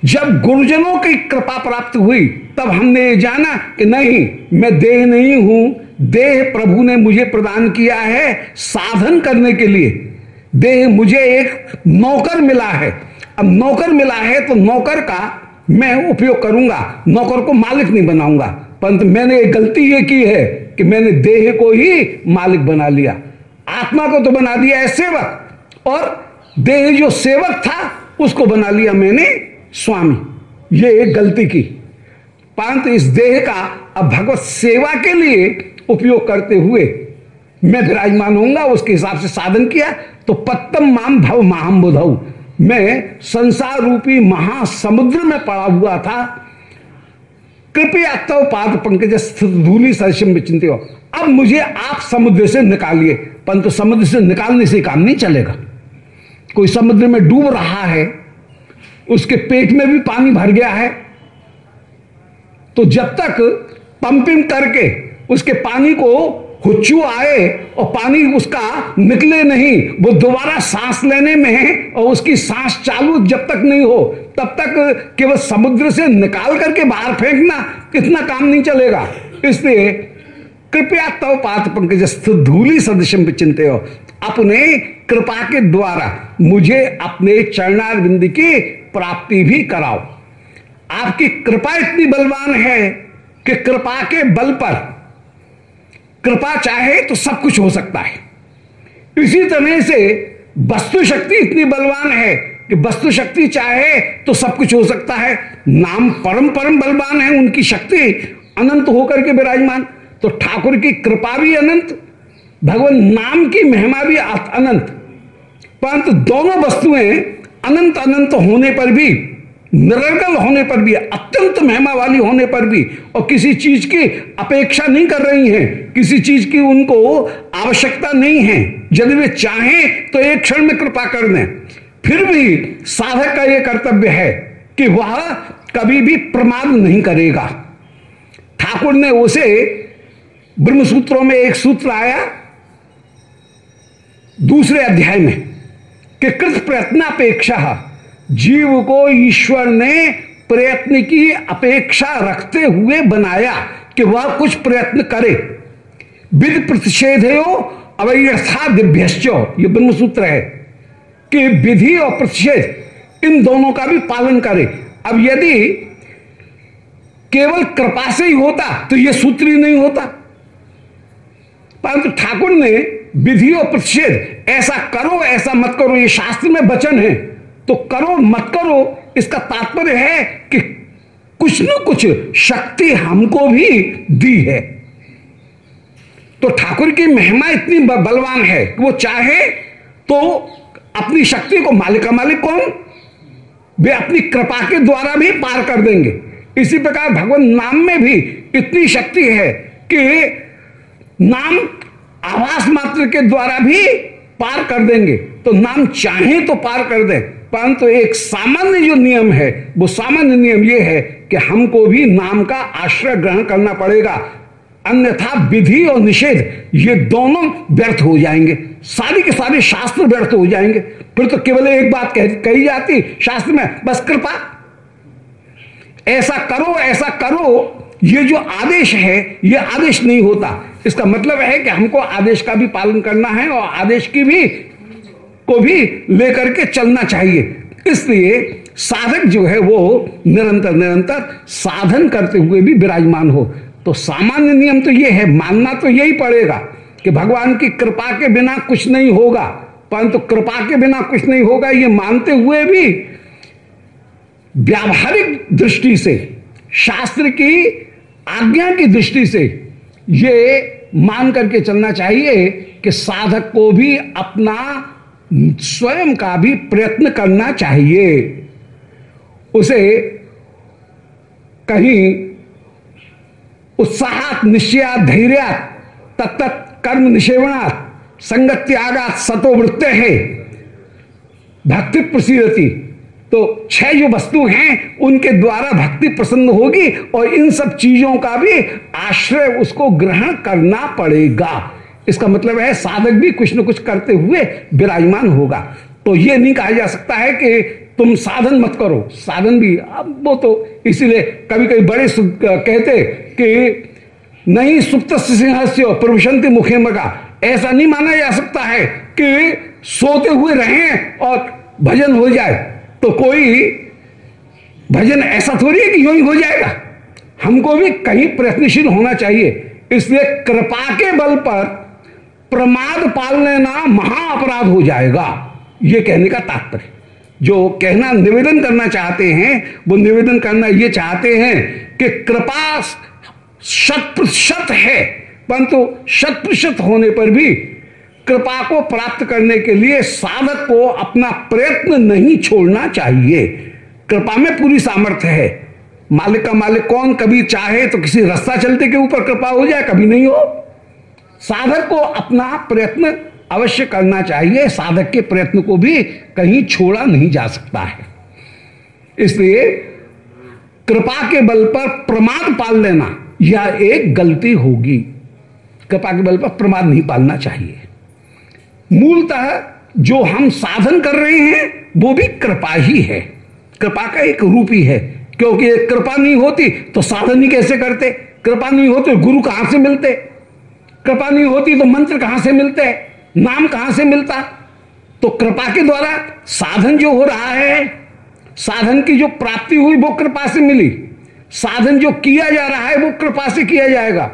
जब गुरुजनों की कृपा प्राप्त हुई, तब हमने ये जाना कि नहीं, मैं देह नहीं हूँ। देह प्रभु ने मुझे प्रदान किया है साधन करने के लिए। देह मुझे एक नौकर मिला है। अब नौकर मिला है तो नौकर का मैं उपयोग करूँगा। नौकर को मालिक नहीं बनाऊँगा। परंतु मैंने एक गलती ये की है कि मैंने देह को ही मालिक बना लिया। आत्मा को तो बना दिया है सेवक। और देह जो सेवक था, उसको बना लिया मैंने स्वामी। ये एक गलती की। परंतु इस देह का अब भगवत सेवा के लिए उपयोग करते हुए मैं विराजमान होऊँगा, उसके हिसाब से साधन किया तो पत्तम माम भव महाम मैं संसार रूपी महासमुद्र में पड़ा हुआ था कृपया तव पाद पंकज स्थित धूली सरसिम विचिंत हो। अब मुझे आप समुद्र से निकालिए। परंतु समुद्र से निकालने से काम नहीं चलेगा। कोई समुद्र में डूब रहा है, उसके पेट में भी पानी भर गया है तो जब तक पंपिंग करके उसके पानी को हुच्चू आए और पानी उसका निकले नहीं, वो दोबारा सांस लेने में है और उसकी सांस चालू जब तक नहीं हो, तब तक केवल समुद्र से निकाल करके बाहर फेंकना इतना काम नहीं चलेगा। इसलिए कृपया तव पात पंकज धूली सदृशम चिंते हो। अपने कृपा के द्वारा मुझे अपने चरणार बिंद की प्राप्ति भी कराओ। आपकी कृपा इतनी बलवान है कि कृपा के बल पर कृपा चाहे तो सब कुछ हो सकता है। इसी तरह से वस्तु शक्ति इतनी बलवान है कि वस्तु शक्ति चाहे तो सब कुछ हो सकता है। नाम परम परम बलवान है, उनकी शक्ति अनंत होकर के विराजमान। तो ठाकुर की कृपा भी अनंत, भगवान नाम की महिमा भी अनंत। परंतु दोनों वस्तुएँ अनंत अनंत होने पर भी निरर्गल होने पर भी, अत्यंत महिमा वाली होने पर भी, और किसी चीज़ की अपेक्षा नहीं कर रही हैं, किसी चीज़ की उनको आवश्यकता नहीं है। यदि वे चाहें तो एक क्षण में कृपा कर दें फिर भी साधक का यह कर्तव्य है कि वह कभी भी प्रमाद नहीं करेगा। ठाकुर ने उसे ब्रह्मसूत्रों में एक सूत्र आया, दूसरे अध्याय में, कि कृत प्रयत्नापेक्षा जीव को ईश्वर ने प्रयत्न की अपेक्षा रखते हुए बनाया कि वह कुछ प्रयत्न करे। विध प्रतिषेध हो अवैथा दिव्यश्चो, ये ब्रह्मसूत्र है कि विधि और प्रतिषेध, इन दोनों का भी पालन करे। अब यदि केवल कृपा से ही होता तो यह सूत्र ही नहीं होता। परंतु ठाकुर ने विधि और प्रतिषेध, ऐसा करो, ऐसा मत करो, ये शास्त्र में वचन है। तो करो, मत करो। इसका तात्पर्य है कि कुछ न कुछ शक्ति हमको भी दी है। तो ठाकुर की महिमा इतनी बलवान है कि वो चाहे तो अपनी शक्ति को मालिक मालिक कौन? वे अपनी कृपा के द्वारा भी पार कर देंगे। इसी प्रकार भगवान नाम में भी इतनी शक्ति है कि नाम आवास मात्र के द्वारा भी पार कर देंगे। तो नाम चाहे तो पार कर दे। परंतु एक सामान्य जो नियम है वो सामान्य नियम ये है कि हमको भी नाम का आश्रय ग्रहण करना पड़ेगा। अन्यथा विधि और निषेध ये दोनों व्यर्थ हो जाएँगे। सारी के सारे शास्त्र व्यर्थ हो जाएँगे। फिर तो केवल एक बात कह, कही जाती शास्त्र में बस कृपा। ऐसा करो ऐसा करो ये जो आदेश है ये आदेश नहीं होता। इसका मतलब है कि हमको आदेश का भी पालन करना है और आदेश की भी को भी लेकर के चलना चाहिए। इसलिए साधक जो है वो निरंतर निरंतर साधन करते हुए भी विराजमान हो। तो सामान्य नियम तो ये है, मानना तो यही पड़ेगा कि भगवान की कृपा के बिना कुछ नहीं होगा। परंतु कृपा के बिना कुछ नहीं होगा, ये मानते हुए भी व्यावहारिक दृष्टि से, शास्त्र की आज्ञा की दृष्टि से ये मान करके चलना चाहिए कि साधक को भी अपना स्वयं का भी प्रयत्न करना चाहिए। उसे कहीं उत्साह निश्चया धैर्य तत्त कर्म निषेवणा संगत त्यागात सतोवृत्त है। भक्ति प्रसिद्धति तो छह जो वस्तु हैं, उनके द्वारा भक्ति प्रसन्न होगी और इन सब चीज़ों का भी आश्रय उसको ग्रहण करना पड़ेगा। इसका मतलब है, साधक भी कुछ न कुछ करते हुए विराजमान होगा। तो यह नहीं कहा जा सकता है कि तुम साधन मत करो। साधन भी, अब वो तो इसीलिए कभी कभी बड़े कहते कि नहीं सुप्त सिंहस्य प्रभुशंति मुखे मगा। ऐसा नहीं माना जा सकता है कि सोते हुए रहें और भजन हो जाए। तो कोई भजन ऐसा थोड़ी है कि यूँ ही हो जाएगा। हमको भी कहीं प्रयत्नशील होना चाहिए। इसलिए कृपा के बल पर प्रमाद पाल लेना महा अपराध हो जाएगा। यह कहने का तात्पर्य। जो कहना निवेदन करना चाहते हैं, वो निवेदन करना ये चाहते हैं कि कृपा शत प्रतिशत है। परंतु शत प्रतिशत होने पर भी कृपा को प्राप्त करने के लिए साधक को अपना प्रयत्न नहीं छोड़ना चाहिए। कृपा में पूरी सामर्थ्य है। मालिक का मालिक कौन? कभी चाहे तो किसी रास्ता चलते के ऊपर कृपा हो जाए, कभी नहीं हो। साधक को अपना प्रयत्न अवश्य करना चाहिए। साधक के प्रयत्न को भी कहीं छोड़ा नहीं जा सकता है। इसलिए कृपा के बल पर प्रमाद पाल लेना, यह एक गलती होगी। कृपा के बल पर प्रमाद नहीं पालना चाहिए। मूलतः जो हम साधन कर रहे हैं, वो भी कृपा ही है। कृपा का एक रूप ही है। क्योंकि कृपा नहीं होती तो साधन ही कैसे करते? कृपा नहीं होती, गुरु कहाँ से मिलते? कृपा नहीं होती तो मंत्र कहाँ से मिलते? नाम कहाँ से मिलता? तो कृपा के द्वारा साधन जो हो रहा है, साधन की जो प्राप्ति हुई वो कृपा से मिली। साधन जो किया जा रहा है वो कृपा से किया जाएगा।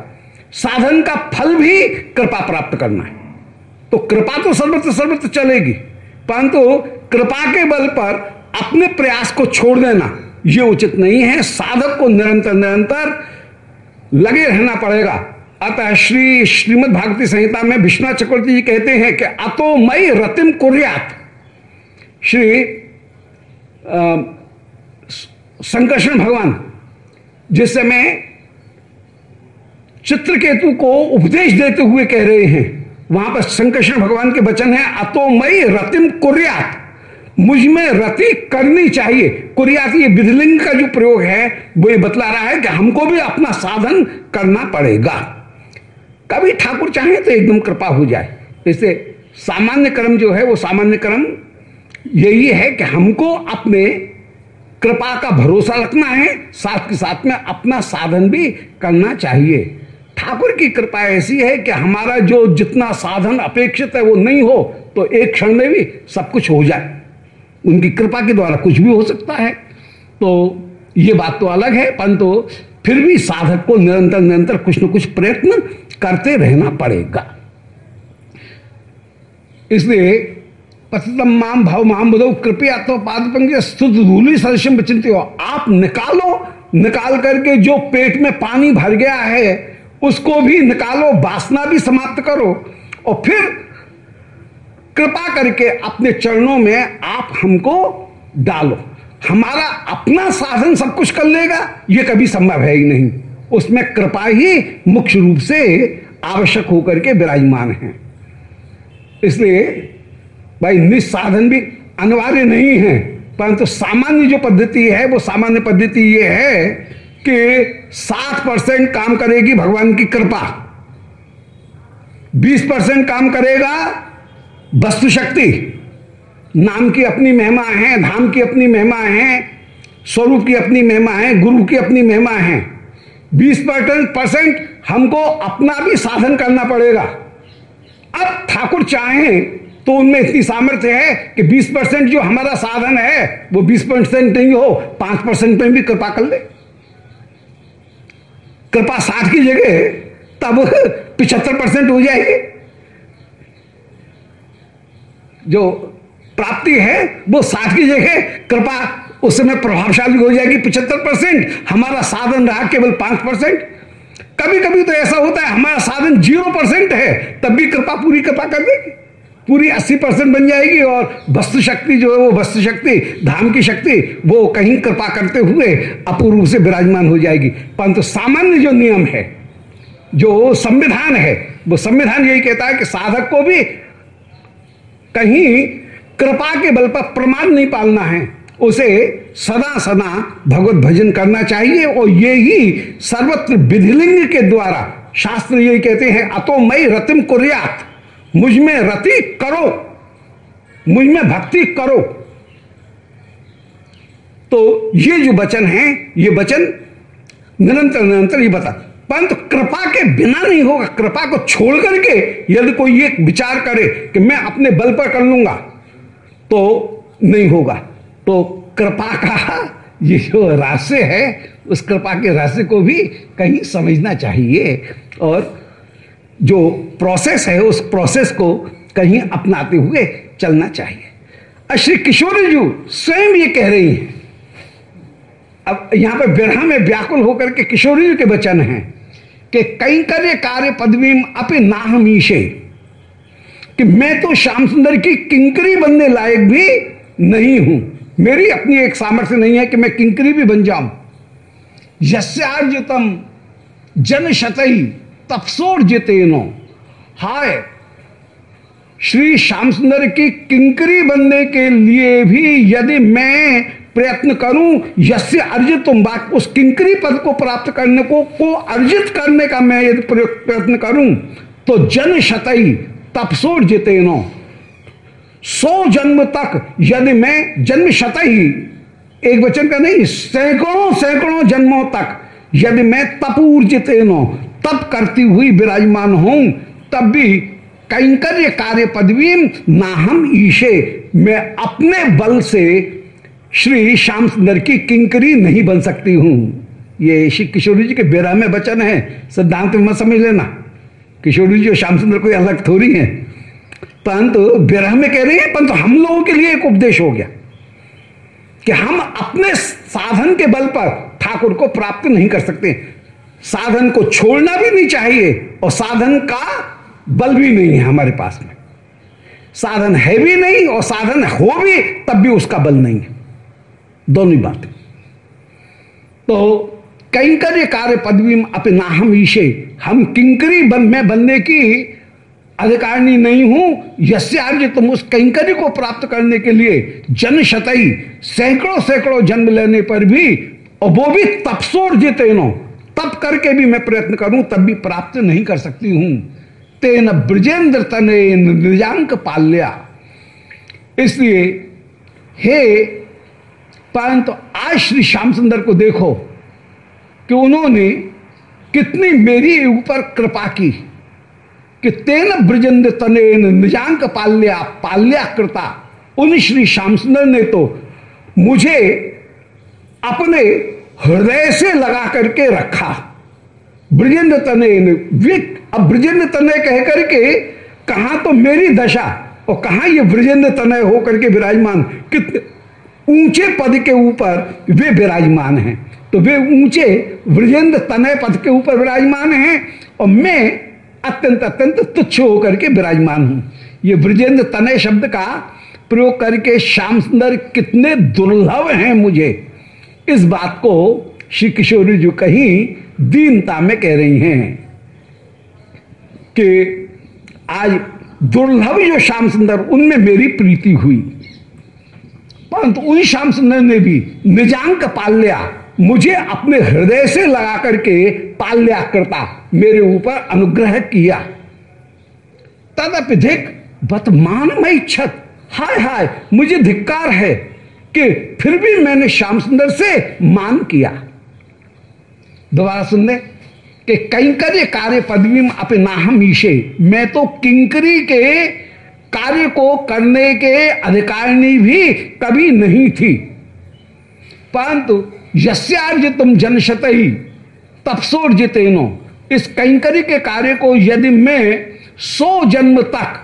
साधन का फल भी कृपा प्राप्त करना है। तो कृपा तो सर्वत्र सर्वत्र चलेगी, परंतु कृपा के बल पर अपने प्रयास को छोड़ देना यह उचित नहीं है। साधक को निरंतर निरंतर लगे रहना पड़ेगा। अतः श्री श्रीमद भागवती संहिता में विष्णु चक्रवर्ती जी कहते हैं कि अतो मई रतिम कुर्यात। श्री संकर्षण भगवान, जिस समय चित्रकेतु को उपदेश देते हुए कह रहे हैं, वहाँ पर शंकर भगवान के वचन है, अतोमयी रतिम कुर्यात। मुझमें रति करनी चाहिए। कुरियात ये विधलिंग का जो प्रयोग है, वो ये बतला रहा है कि हमको भी अपना साधन करना पड़ेगा। कभी ठाकुर चाहे तो एकदम कृपा हो जाए। इससे सामान्य कर्म जो है, वो सामान्य कर्म यही है कि हमको अपने कृपा का भरोसा रखना है, साथ के साथ में अपना साधन भी करना चाहिए। ठाकुर की कृपा ऐसी है कि हमारा जो जितना साधन अपेक्षित है वो नहीं हो तो एक क्षण में भी सब कुछ हो जाए। उनकी कृपा के द्वारा कुछ भी हो सकता है। तो ये बात तो अलग है, परंतु फिर भी साधक को निरंतर निरंतर कुछ न कुछ प्रयत्न करते रहना पड़ेगा। इसलिए पतितम माम भाव माम बुधो कृपया तो पाद पंक्ति स्तुत धूली सदस्यम चिंतित हो। आप निकालो, निकाल करके जो पेट में पानी भर गया है, उसको भी निकालो, वासना भी समाप्त करो और फिर कृपा करके अपने चरणों में आप हमको डालो। हमारा अपना साधन सब कुछ कर लेगा। यह कभी संभव है ही नहीं। उसमें कृपा ही मुख्य रूप से आवश्यक होकर के विराजमान है। इसलिए भाई, निस्साधन भी अनिवार्य नहीं है, परंतु सामान्य जो पद्धति है, वो सामान्य पद्धति ये है कि सात परसेंट काम करेगी भगवान की कृपा। बीस परसेंट काम करेगा वस्तु शक्ति नाम की अपनी महिमा है, धाम की अपनी महिमा है, स्वरूप की अपनी महिमा है, गुरु की अपनी महिमा है। बीस परसेंट हमको अपना भी साधन करना पड़ेगा। अब ठाकुर चाहें तो उनमें इतनी सामर्थ्य है कि 20 परसेंट जो हमारा साधन है, वो 20 परसेंट नहीं हो 5 परसेंट में भी कृपा कर ले। कृपा साठ की जगह तब पिछहत्तर परसेंट हो जाएगी। जो प्राप्ति है, वो साठ की जगह कृपा उस समय प्रभावशाली हो जाएगी पिछहत्तर परसेंट। हमारा साधन रहा केवल पाँच परसेंट। कभी कभी तो ऐसा होता है, हमारा साधन ज़ीरो परसेंट है, तब भी कृपा, पूरी कृपा कर देगी। पूरी 80 परसेंट बन जाएगी और वस्तु शक्ति जो है, वो वस्तु शक्ति, धाम की शक्ति, वो कहीं कृपा करते हुए अपूर्व से विराजमान हो जाएगी। परंतु सामान्य जो नियम है, जो संविधान है, वो संविधान यही कहता है कि साधक को भी कहीं कृपा के बल पर प्रमाण नहीं पालना है। उसे सदा सदा भगवत भजन करना चाहिए और ये ही सर्वत्र विधिलिंग के द्वारा शास्त्र यही कहते हैं, अतो मई रतिम कुरियात। मुझमें रति करो। मुझमें भक्ति करो। तो ये जो वचन है, ये वचन निरंतर निरंतर ये बता। परंतु कृपा के बिना नहीं होगा। कृपा को छोड़ करके यदि कोई ये विचार करे कि मैं अपने बल पर कर लूँगा तो नहीं होगा। तो कृपा का ये जो रहस्य है, उस कृपा के रहस्य को भी कहीं समझना चाहिए और जो प्रोसेस है, उस प्रोसेस को कहीं अपनाते हुए चलना चाहिए। श्री किशोरी जी स्वयं ये कह रही हैं। अब यहाँ पर विरह में व्याकुल होकर के किशोरी जी के वचन हैं कि कई करे कार्य पदवी अपे नाहमीशे कि मैं तो श्याम सुंदर की किंकरी बनने लायक भी नहीं हूँ। मेरी अपनी एक सामर्थ्य नहीं है कि मैं किंकरी भी बन जाऊँ। यस्यार्जितम जन शतई तपसोर जितेनो। हाय, श्री श्याम सुंदर की किंकरी बनने के लिए भी यदि मैं प्रयत्न करूँ यस्य अर्जित तुम बात, उस किंकरी पद को प्राप्त करने को को अर्जित करने का मैं यदि प्रयत्न करूँ तो जन शतई तपसोर जितेनो सौ जन्म तक यदि मैं जन्म शत ही, एक वचन का नहीं सैकड़ों सैकड़ों जन्मों तक यदि मैं तप ऊर्जित तप करती हुई विराजमान हूँ, तब भी कैंकर्य कार्य पदवी ना हम ईशे। मैं अपने बल से श्री श्याम सुंदर की किंकरी नहीं बन सकती हूँ। ये श्री किशोरी जी के बेरा में वचन है, सिद्धांत में समझ लेना। किशोरी जी और श्याम सुंदर कोई अलग थोड़ी है। परंतु विरह में कह रहे हैं, परंतु हम लोगों के लिए एक उपदेश हो गया कि हम अपने साधन के बल पर ठाकुर को प्राप्त नहीं कर सकते। साधन को छोड़ना भी नहीं चाहिए और साधन का बल भी नहीं है हमारे पास में। साधन है भी नहीं और साधन हो भी, तब भी उसका बल नहीं है। दोनों बातें। तो कैंकर्य कार्य पदवी अपना हम ईशे हम किंकरी बन, में बनने की अधिकारिणी नहीं हूँ। यश्यार्य तुम उस कैंकर्य को प्राप्त करने के लिए जन शतई, सैकड़ों सैकड़ों जन्म लेने पर भी और वो भी तपसोर जितेनो। तप करके भी मैं प्रयत्न करूँ, तब भी प्राप्त नहीं कर सकती हूँ। तेन ब्रजेंद्र तने निजांक पाल्या। इसलिए, हे परंतु आज श्री श्याम सुंदर को देखो कि उन्होंने कितनी मेरी ऊपर कृपा की कि तेन ब्रजंद तनेन निजांक पाल्या पाल्या कृता। उन श्री श्याम सुंदर ने तो मुझे अपने हृदय से लगा करके रखा। ब्रजेंद्र तनयन विक अब ब्रजेंद्र तनय कह करके कहा तो मेरी दशा और कहा ये ब्रजेंद्र तनय होकर के विराजमान? कितने ऊँचे पद के ऊपर वे विराजमान हैं। तो वे ऊँचे ब्रजेंद्र तनय पद के ऊपर विराजमान हैं और मैं अत्यंत अत्यंत तुच्छ होकर के विराजमान हूँ। ये ब्रजेंद्र तनय शब्द का प्रयोग करके श्याम सुंदर कितने दुर्लभ हैं मुझे। इस बात को श्री किशोरी जी कहीं दीनता में कह रही हैं कि आज दुर्लभ जो श्याम सुंदर, उनमें मेरी प्रीति हुई। परंतु उन श्याम सुंदर ने भी निजांक पाल लिया। मुझे अपने हृदय से लगा करके पाल्या करता मेरे ऊपर अनुग्रह किया। तदपिधिक बतमान में इच्छत हाय हाय, मुझे धिक्कार है कि फिर भी मैंने श्याम सुंदर से मान किया। दोबारा सुन सुनने कि कैंकर्य कार्य पदवी में अपना हम ईशे। मैं तो किंकरी के कार्य को करने के अधिकारिणी भी कभी नहीं थी। परंतु यस्यार्ज तुम जनशत ही तपसोर्जितेनो। इस कैंकरी के कार्य को यदि मैं सौ जन्म तक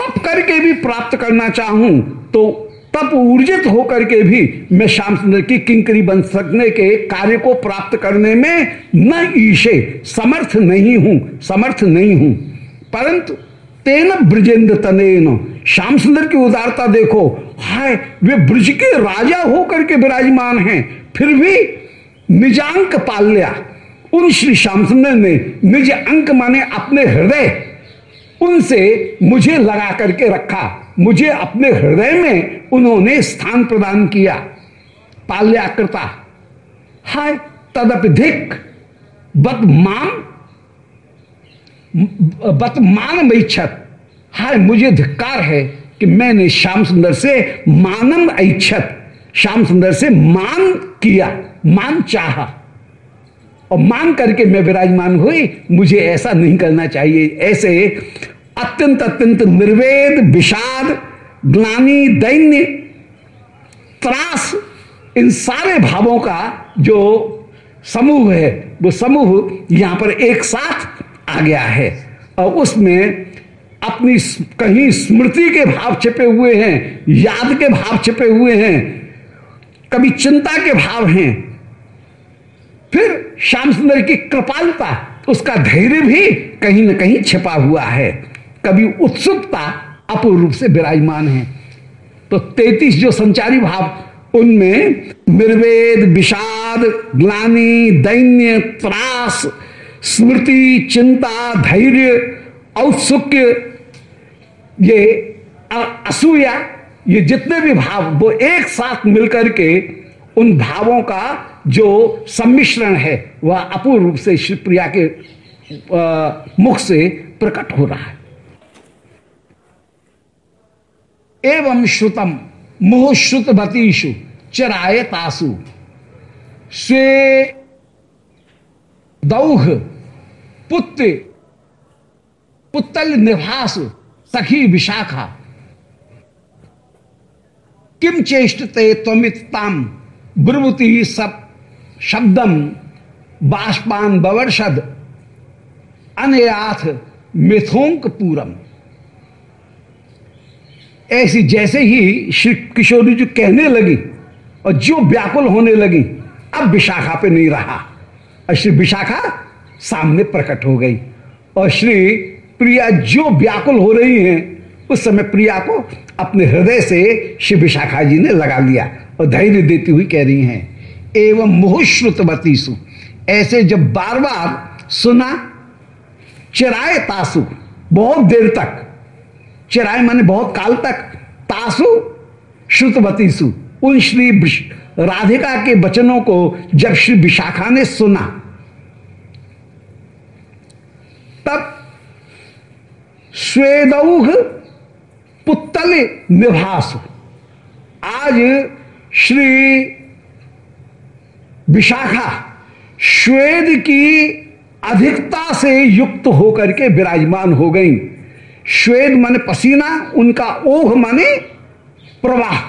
तप करके भी प्राप्त करना चाहूँ तो तप ऊर्जित होकर के भी मैं श्याम सुंदर की किंकरी बन सकने के कार्य को प्राप्त करने में न ईशे, समर्थ नहीं हूँ, समर्थ नहीं हूँ। परंतु तेन ब्रजेंद्र तनेन, श्याम सुंदर की उदारता देखो। हाय, वे ब्रज के राजा होकर के विराजमान हैं। फिर भी निजांक पाल लिया। उन श्री श्याम सुंदर ने निज अंक माने अपने हृदय, उनसे मुझे लगा करके रखा। मुझे अपने हृदय में उन्होंने स्थान प्रदान किया। पाल्याकृता हाय तदपिधिक बत मान बत मान हाय, मुझे धिक्कार है कि मैंने श्याम सुंदर से मानम ऐच्छत। श्याम सुंदर से मान किया, मान चाहा। और मान करके मैं विराजमान हुई, मुझे ऐसा नहीं करना चाहिए। ऐसे अत्यंत अत्यंत निर्वेद, विषाद, ग्लानी, दैन्य, त्रास, इन सारे भावों का जो समूह है, वो समूह यहाँ पर एक साथ आ गया है। और उसमें अपनी कहीं स्मृति के भाव छिपे हुए हैं, याद के भाव छिपे हुए हैं कभी चिंता के भाव हैं, फिर श्याम सुंदर की कृपालता, उसका धैर्य भी कहीं ना कहीं छिपा हुआ है। कभी उत्सुकता अपूर्व रूप से विराजमान है। तो तैतीस जो संचारी भाव, उनमें निर्वेद, विषाद, ग्लानी, दैन्य, त्रास, स्मृति, चिंता, धैर्य, औत्सुक्य, ये असूया ये जितने भी भाव, वो एक साथ मिलकर के उन भावों का जो सम्मिश्रण है, वह अपूर्व रूप से शिवप्रिया के मुख से प्रकट हो रहा है। एवं श्रुतम मोह श्रुतवतीषु चराय तासु स्वे दौह पुत्र पुतल निभास, सखी विशाखा। किम चेष्टते त्वमिताम ब्रुवती सब शब्दम बाष्पान बवर्षद। अनयाथ मिथोंक पूरम ऐसी जैसे ही श्री किशोरी जी कहने लगी और जो व्याकुल होने लगी, अब विशाखा पे नहीं रहा। और श्री विशाखा सामने प्रकट हो गई। और श्री प्रिया जो व्याकुल हो रही हैं उस समय प्रिया को अपने हृदय से श्री विशाखा जी ने लगा लिया और धैर्य देती हुई कह रही हैं, एवं मुहुश्रुतवती सु ऐसे जब बार बार सुना, चिराए तासु, बहुत देर तक, चिराए माने बहुत काल तक, तासु श्रुतवती सु उन श्री राधिका के वचनों को जब श्री विशाखा ने सुना, तब स्वेदौघ पुत्तल निभास आज श्री विशाखा श्वेद की अधिकता से युक्त होकर के विराजमान हो गई। श्वेद माने पसीना, उनका ओघ माने प्रवाह।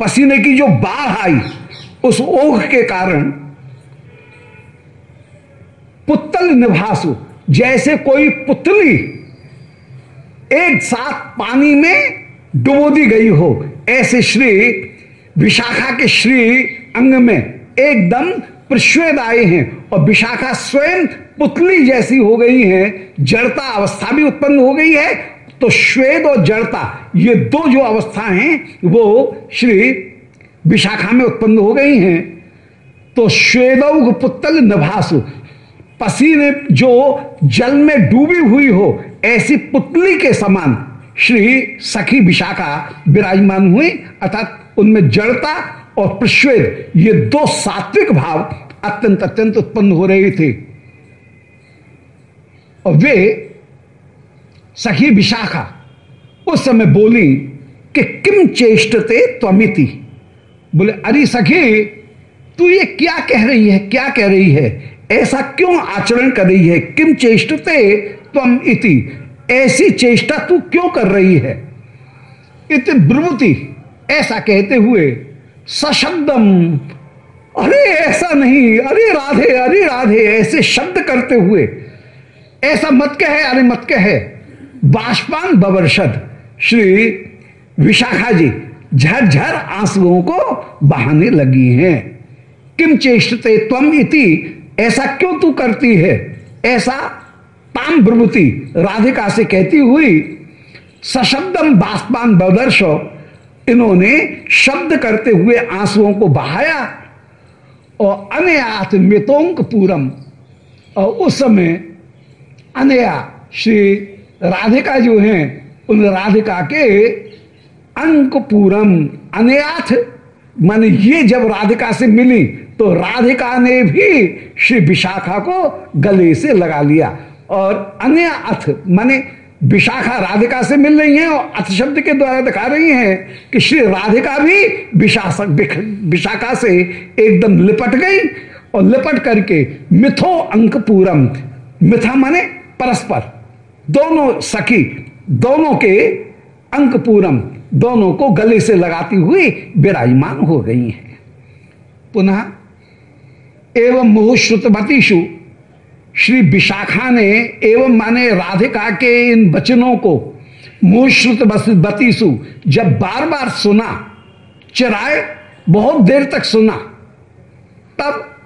पसीने की जो बाढ़ आई, उस ओघ के कारण पुतल निभासु जैसे कोई पुतली एक साथ पानी में डुबो दी गई हो। ऐसे श्री विशाखा के श्री अंग में एकदम प्रश्वेद आए हैं और विशाखा स्वयं पुतली जैसी हो गई है। जड़ता अवस्था भी उत्पन्न हो गई है। तो श्वेद और जड़ता, ये दो जो अवस्था हैं, वो श्री विशाखा में उत्पन्न हो गई हैं। तो श्वेदौघ पुतल नभासु, पसीने जो जल में डूबी हुई हो ऐसी पुतली के समान श्री सखी विशाखा विराजमान हुई, अर्थात उनमें जड़ता और प्रश्वेद, ये दो सात्विक भाव अत्यंत अत्यंत उत्पन्न हो रहे थे। और वे सखी विशाखा उस समय बोली कि किम चेष्टते त्वमिति? बोले, अरे सखी, तू ये क्या कह रही है, क्या कह रही है? ऐसा क्यों आचरण कर रही है? किम चेष्टते त्वम इति। ऐसी चेष्टा तू क्यों कर रही है? इत ब्रुवती, ऐसा कहते हुए सशब्दम, अरे ऐसा नहीं, अरे राधे अरे राधे, ऐसे शब्द करते हुए। ऐसा मत कहे, अरे मत कहे। बाष्पान बबरशद श्री विशाखा जी झरझर आंसुओं को बहाने लगी हैं। किम चेष्टते त्वम इति? ऐसा क्यों तू करती है? ऐसा ताम ब्रभुति राधिका से कहती हुई, सशब्दम बाष्पान बदर्श, इन्होंने शब्द करते हुए आंसुओं को बहाया, और अनयात मितोंक पूरम। और उस समय अनया श्री राधिका जो हैं, उन राधिका के अंक पूरम अनयाथ मान ये जब राधिका से मिली तो राधिका ने भी श्री विशाखा को गले से लगा लिया। और अन्य अथ, माने विशाखा राधिका से मिल रही हैं और अथ शब्द के द्वारा दिखा रही हैं कि श्री राधिका भी विशाखा से एकदम लिपट गई और लिपट करके मिथो अंक पूरम, मिथा माने परस्पर, दोनों सखी, दोनों के अंक पूरम, दोनों को गले से लगाती हुई विराजमान हो गई हैं। पुनः एवं मोहश्रुतमतीशु श्री विशाखा ने एवं माने राधिका के इन वचनों को मोहश्रुत बतीसु, जब बार बार सुना, चराए, बहुत देर तक सुना, तब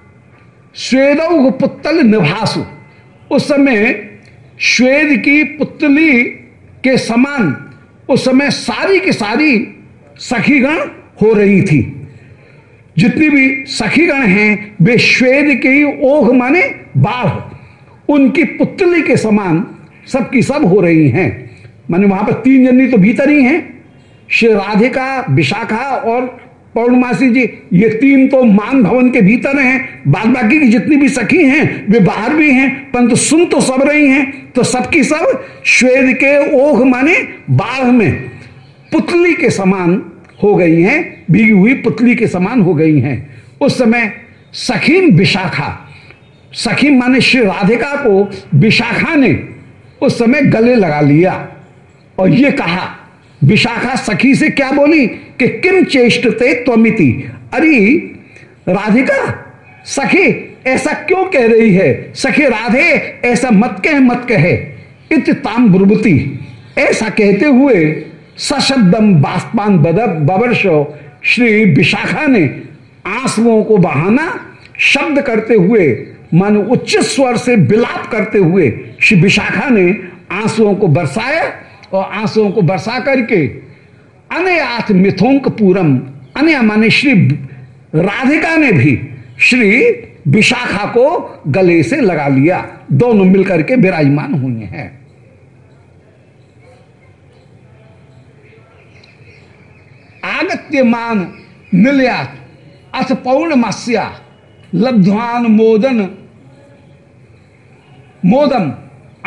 स्वेद पुत्तल निभासु। उस समय श्वेद की पुतली के समान उस समय सारी की सारी सखीगण हो रही थी। जितनी भी सखीगण हैं, वे श्वेद की ओघ माने बाढ़। उनकी पुतली के समान सबकी सब हो रही हैं। माने वहाँ पर तीन जननी तो भीतर ही हैं। श्री राधिका, विशाखा और पौर्णमासी जी, ये तीन तो मान भवन के भीतर हैं। बाद बाकी की जितनी भी सखी हैं, वे बाहर भी हैं, परंतु सुन तो सब रही हैं। तो सबकी सब श्वेद के ओघ माने बाढ़ में पुतली के समान हो गई हैं, भीगी हुई पुतली के समान हो गई हैं। उस समय सखीन विशाखा सखी माने श्री राधिका को विशाखा ने उस समय गले लगा लिया और ये कहा, विशाखा सखी से क्या बोली कि किम चेष्टते त्वमिति? अरे, राधिका, सखी, ऐसा क्यों कह रही है? सखी राधे, ऐसा मत कहे मत कहे। इत ताम ब्रुवती ऐसा कहते हुए सशब्दम बाष्पान बवर्ष श्री विशाखा ने आंसुओं को बहाना शब्द करते हुए मान उच्च स्वर से विलाप करते हुए श्री विशाखा ने आंसुओं को बरसाया और आंसुओं को बरसा करके अनयाथ मिथोंक पूरम, अन्य माने श्री राधिका ने भी श्री विशाखा को गले से लगा लिया। दोनों मिलकर के विराजमान हुए हैं। आगत्यमान निलयात अथ पौर्णमास्या लब्ध्वान मोदन मोदम,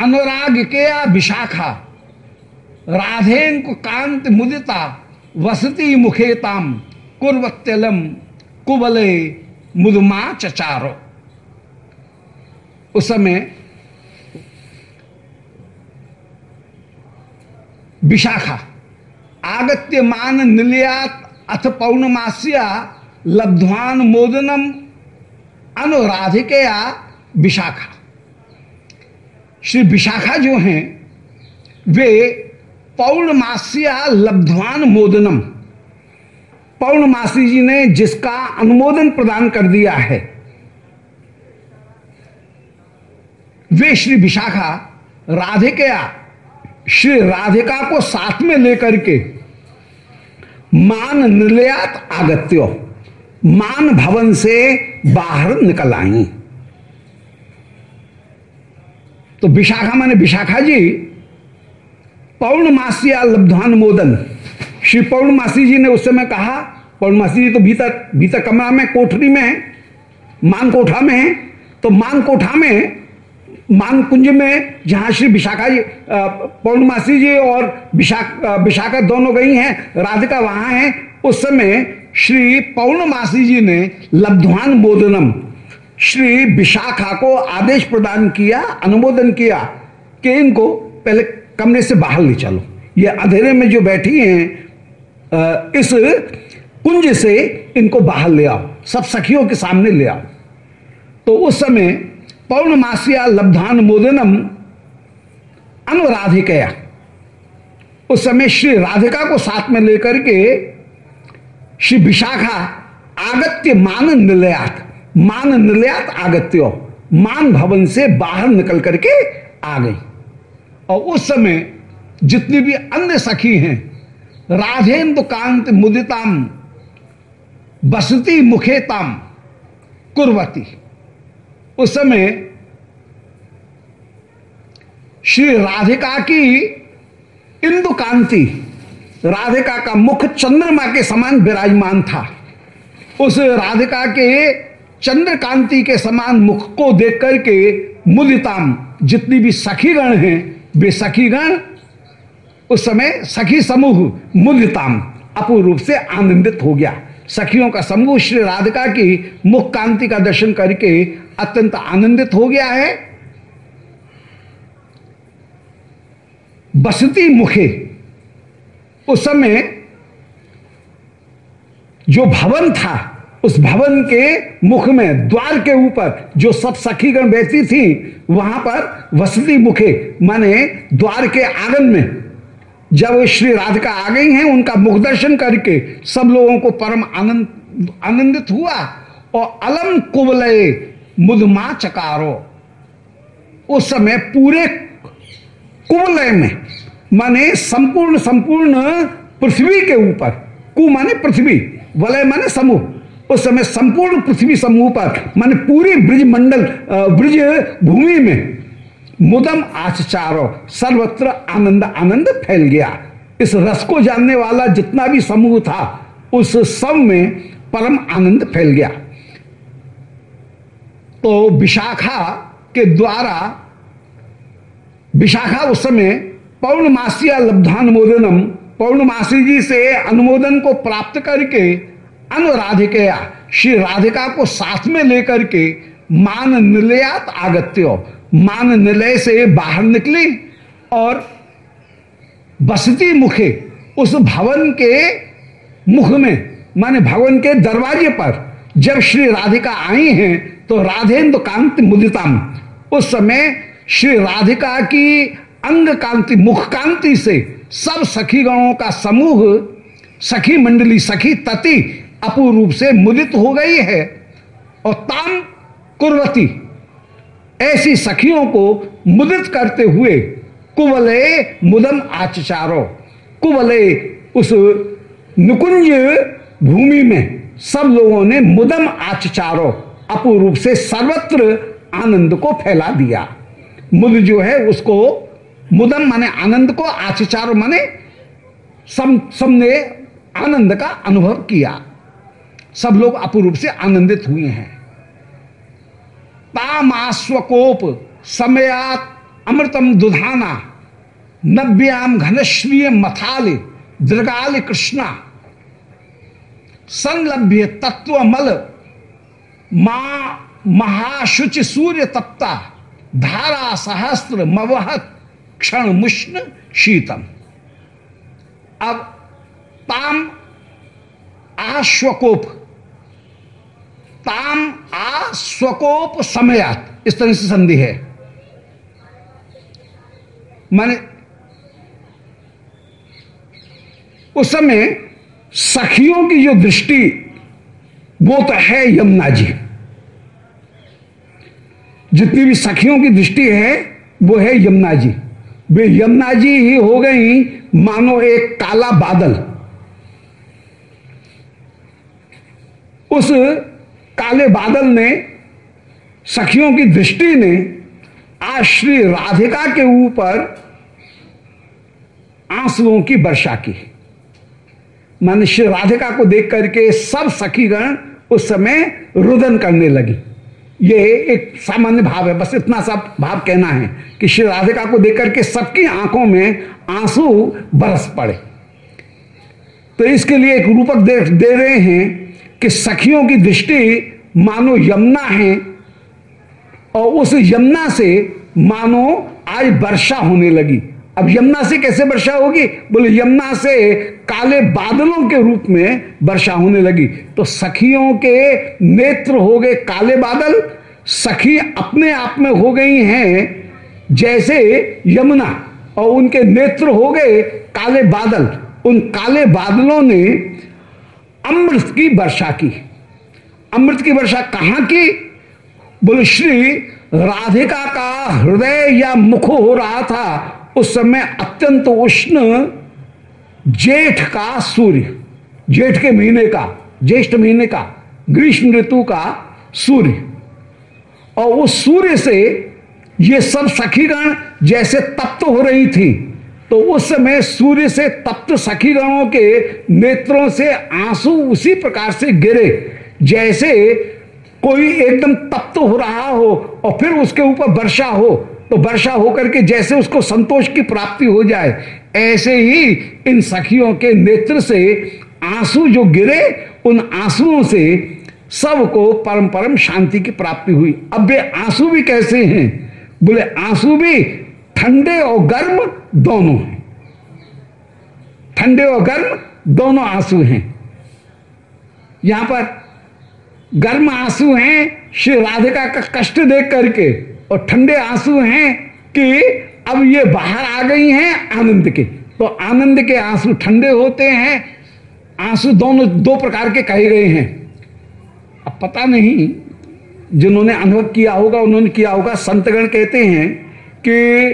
अनुराग के विशाखा। राधेन को कांत मुदिता, वसती मुखेताम, कुर्वत्यलम, कुबले मुदमा चचारो उस समय विशाखा आगत्य मान निलयात अथ पौर्णमास्या लब्ध्वान मोदनम अनुराधिकया विशाखा। श्री विशाखा जो हैं, वे पौर्णमास्या लब्धवान मोदनम। पौर्णमासी जी ने जिसका अनुमोदन प्रदान कर दिया है, वे श्री विशाखा राधिकया, श्री राधिका को साथ में लेकर के मान निलयात आगत्यो। मान भवन से बाहर निकल आई। तो विशाखा माने विशाखा जी पौर्णमासिया लब्धान मोदन श्री पौर्णमासी जी ने उस समय कहा, पौर्णमासी जी तो भीतर भीतर कमरा में, कोठरी में है मान कोठा में है। तो मान कोठा में मान कुंज में जहाँ श्री विशाखा जी पौर्णमासी जी और विशाखा विशाखा दोनों गई हैं, राधिका वहाँ है, उस समय श्री पौर्णमासी जी ने लब्धवान मोदनम श्री विशाखा को आदेश प्रदान किया, अनुमोदन किया कि इनको पहले कमरे से बाहर ले चलो। ये अंधेरे में जो बैठी हैं इस कुंज से इनको बाहर ले आओ, सब सखियों के सामने ले आओ। तो उस समय पौर्णमासिया लब्धान मोदनम अनुराधिकया। उस समय श्री राधिका को साथ में लेकर के श्री विशाखा आगत्य मान निलयात मान निलयात आगत्यो। मान भवन से बाहर निकल करके आ गई। और उस समय जितनी भी अन्य सखी हैं राधेन्द्र कांत मुदिताम, बसती मुखेताम, कुर्वती। उस समय श्री राधिका की इंदु कांति राधिका का मुख चंद्रमा के समान विराजमान था। उस राधिका के चंद्रकांति के समान मुख को देख करके मुदिताम, जितनी भी सखीगण हैं, वे सखीगण, उस समय सखी समूह मुदिताम, अपूर्व रूप से आनंदित हो गया। सखियों का समूह श्री राधिका की मुख कांति का दर्शन करके अत्यंत आनंदित हो गया है। बसती मुखे उस समय जो भवन था, उस भवन के मुख में, द्वार के ऊपर जो सब सखीगण बैठी थी, वहाँ पर वसती मुखे, माने द्वार के आँगन में, जब श्री राधिका आ गई हैं, उनका मुख दर्शन करके सब लोगों को परम आनंद, आनंदित हुआ, और अलम कुबलय मुदमा चकारो उस समय पूरे कुबलय में माने संपूर्ण संपूर्ण पृथ्वी के ऊपर। कु माने पृथ्वी, वलय माने समूह। उस समय संपूर्ण पृथ्वी समूह पर, माने पूरी ब्रिज मंडल ब्रिज भूमि में मुदम आचारो, सर्वत्र आनंद आनंद फैल गया। इस रस को जानने वाला जितना भी समूह था, उस सब में परम आनंद फैल गया। तो विशाखा के द्वारा, विशाखा उस समय पौर्णमासिया लब्धानुमोदनम। पौर्णमासी जी से अनुमोदन को प्राप्त करके अनुराधिकया श्री राधिका को साथ में लेकर के मान निलयात आगत्यो। मान निलय से बाहर निकली और बसती मुखे उस भवन के मुख में, माने भवन के दरवाजे पर जब श्री राधिका आई हैं तो राधेन्द्र कांत मुदिताम। उस समय श्री राधिका की अंग कांति मुख कांति से सब सखी गणों का समूह, सखी मंडली, सखी तति अपूर्व से मुदित हो गई है। और ताम कुर्वती, ऐसी सखियों को मुदित करते हुए कुवले मुदम आचारो कुवले उस नुकुंज भूमि में सब लोगों ने मुदम आचारो अपूर्व से सर्वत्र आनंद को फैला दिया। मुद जो है उसको मुदम माने आनंद को आचारो माने सम, सबने आनंद का अनुभव किया। सब लोग अपूर्व से आनंदित हुए हैं। तामास्वकोप समयात अमृतम दुधाना, नव्याम घनश्रिय मथाल, दृगाल कृष्णा। संलभ्य तत्वमल, माँ, महाशुचि सूर्य तप्ता धारा सहस्त्र मवहत क्षण मुष्ण शीतम। अब ताम आश्वकोप। ताम आश्वकोप समयात। इस तरह से संधि है। माने उस समय सखियों की जो दृष्टि, वो तो है यमुना जी जितनी भी सखियों की दृष्टि है, वो है यमुना जी वे यमुना जी ही हो गई, मानो एक काला बादल। उस काले बादल ने सखियों की दृष्टि ने आज श्री राधिका के ऊपर आंसुओं की वर्षा की। मान श्री राधिका को देख करके सब सखीगण उस समय रुदन करने लगी। ये एक सामान्य भाव है बस इतना सा भाव कहना है कि श्री राधिका को देख करके सबकी आँखों में आँसू बरस पड़े। तो इसके लिए एक रूपक दे, दे रहे हैं कि सखियों की दृष्टि मानो यमुना है और उस यमुना से मानो आज वर्षा होने लगी। अब यमुना से कैसे वर्षा होगी? बोले, यमुना से काले बादलों के रूप में वर्षा होने लगी। तो सखियों के नेत्र हो गए काले बादल, सखी अपने आप में हो गई हैं जैसे यमुना, और उनके नेत्र हो गए काले बादल। उन काले बादलों ने अमृत की वर्षा की। अमृत की वर्षा कहाँ की? बोले, श्री राधिका का हृदय या मुख हो रहा था उस समय अत्यंत उष्ण जेठ का सूर्य, जेठ के महीने का, ज्येष्ठ महीने का, ग्रीष्म ऋतु का सूर्य। और उस सूर्य से ये सब सखीगण जैसे तप्त हो रही थी तो उस समय सूर्य से तप्त सखीगणों के नेत्रों से आँसू उसी प्रकार से गिरे, जैसे कोई एकदम तप्त हो रहा हो और फिर उसके ऊपर वर्षा हो। तो वर्षा होकर के जैसे उसको संतोष की प्राप्ति हो जाए, ऐसे ही इन सखियों के नेत्र से आँसू जो गिरे, उन आंसुओं से सबको परम परम शांति की प्राप्ति हुई। अब वे आँसू भी कैसे हैं? बोले, आँसू भी ठंडे और गर्म दोनों हैं। ठंडे और गर्म दोनों आँसू हैं। यहाँ पर गर्म आँसू हैं श्री राधिका का कष्ट देख करके। और ठंडे आँसू हैं कि अब ये बाहर आ गई हैं आनंद के। तो आनंद के आँसू ठंडे होते हैं, आँसू दोनों, दो प्रकार के कहे गए हैं। अब पता नहीं, जिन्होंने अनुभव किया होगा, उन्होंने किया होगा। संतगण कहते हैं कि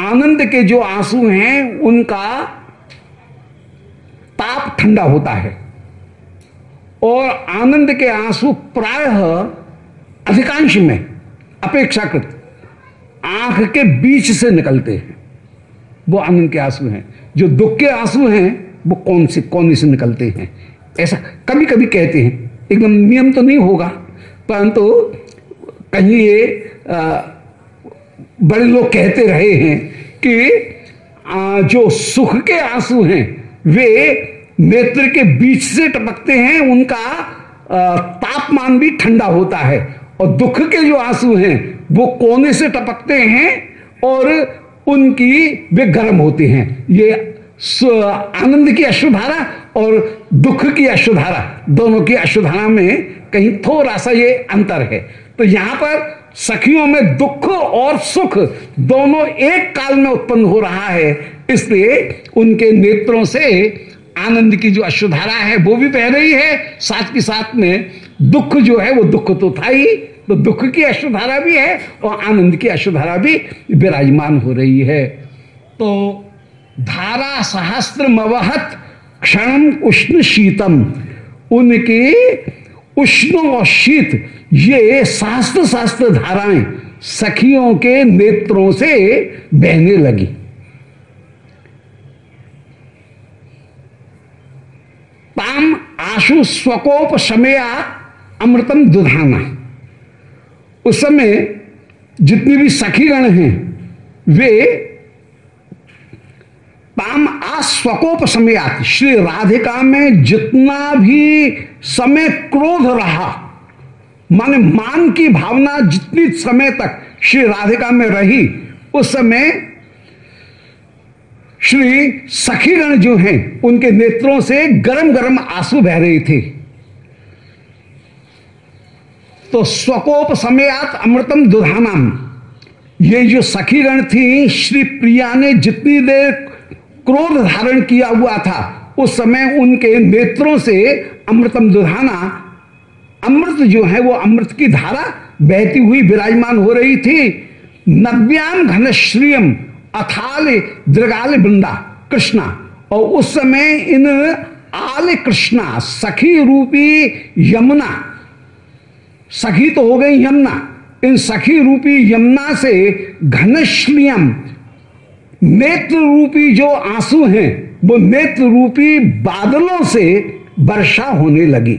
आनंद के जो आँसू हैं, उनका ताप ठंडा होता है। और आनंद के आँसू प्रायः अधिकांश में अपेक्षाकृत आँख के बीच से निकलते हैं। वो आनंद के आँसू हैं। जो दुख के आँसू हैं वो कौन से कौन से निकलते हैं? ऐसा कभी कभी कहते हैं। एकदम नियम तो नहीं होगा परंतु कहीं ये बड़े लोग कहते रहे हैं कि आ, जो सुख के आँसू हैं वे नेत्र के बीच से टपकते हैं उनका तापमान भी ठंडा होता है। और दुख के जो आँसू हैं, वो कोने से टपकते हैं और उनकी वे गर्म होते हैं। ये आनंद की अश्वधारा और दुख की अश्वधारा दोनों की अश्वधारा में कहीं थोड़ा सा ये अंतर है। तो यहाँ पर सखियों में दुख और सुख दोनों एक काल में उत्पन्न हो रहा है, इसलिए उनके नेत्रों से आनंद की जो अश्वधारा है, वो भी बह रही है। साथ के साथ में दुख जो है, वो दुख तो था ही तो दुख की अश्वधारा भी है और आनंद की अश्वधारा भी विराजमान हो रही है। तो धारा सहस्त्र मवहत क्षण उष्ण शीतम। उनके उष्ण और शीत, ये शास्त्र शास्त्र धाराएँ सखियों के नेत्रों से बहने लगी। ताम आशु स्वकोप समया अमृतम दुधाना। उस समय जितने भी सखीगण हैं, वे ताम आस्वकोप समय आती। श्री राधिका में जितना भी समय क्रोध रहा, माने मान की भावना जितनी समय तक श्री राधिका में रही, उस समय श्री सखीगण जो हैं, उनके नेत्रों से गरम गरम आँसू बह रहे थे। तो स्वकोप समयात अमृतम दुधानम ये जो सखीगण थी, श्री प्रिया ने जितनी देर क्रोध धारण किया हुआ था, उस समय उनके नेत्रों से अमृतम दुधाना अमृत जो है, वो अमृत की धारा बहती हुई विराजमान हो रही थी। नव्याम घनश्रियम, अथाल दृगाल वृंदा, कृष्णा। और उस समय इन आल कृष्णा, सखी रूपी यमुना सखी तो हो गई यमुना। इन सखी रूपी यमुना से घनश्लियम नेत्र रूपी जो आँसू हैं, वो नेत्र रूपी बादलों से वर्षा होने लगी।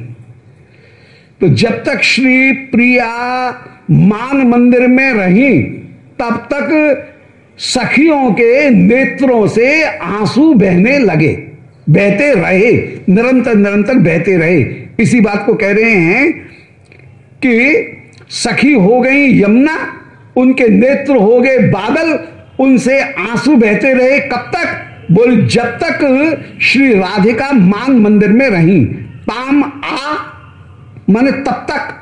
तो जब तक श्री प्रिया मान मंदिर में रही, तब तक सखियों के नेत्रों से आँसू बहने लगे, बहते रहे, निरंतर निरंतर बहते रहे। इसी बात को कह रहे हैं कि सखी हो गई यमुना, उनके नेत्र हो गए बादल, उनसे आँसू बहते रहे। कब तक? बोल, जब तक श्री राधिका मान मंदिर में रही। ताम आ, माने तब तक।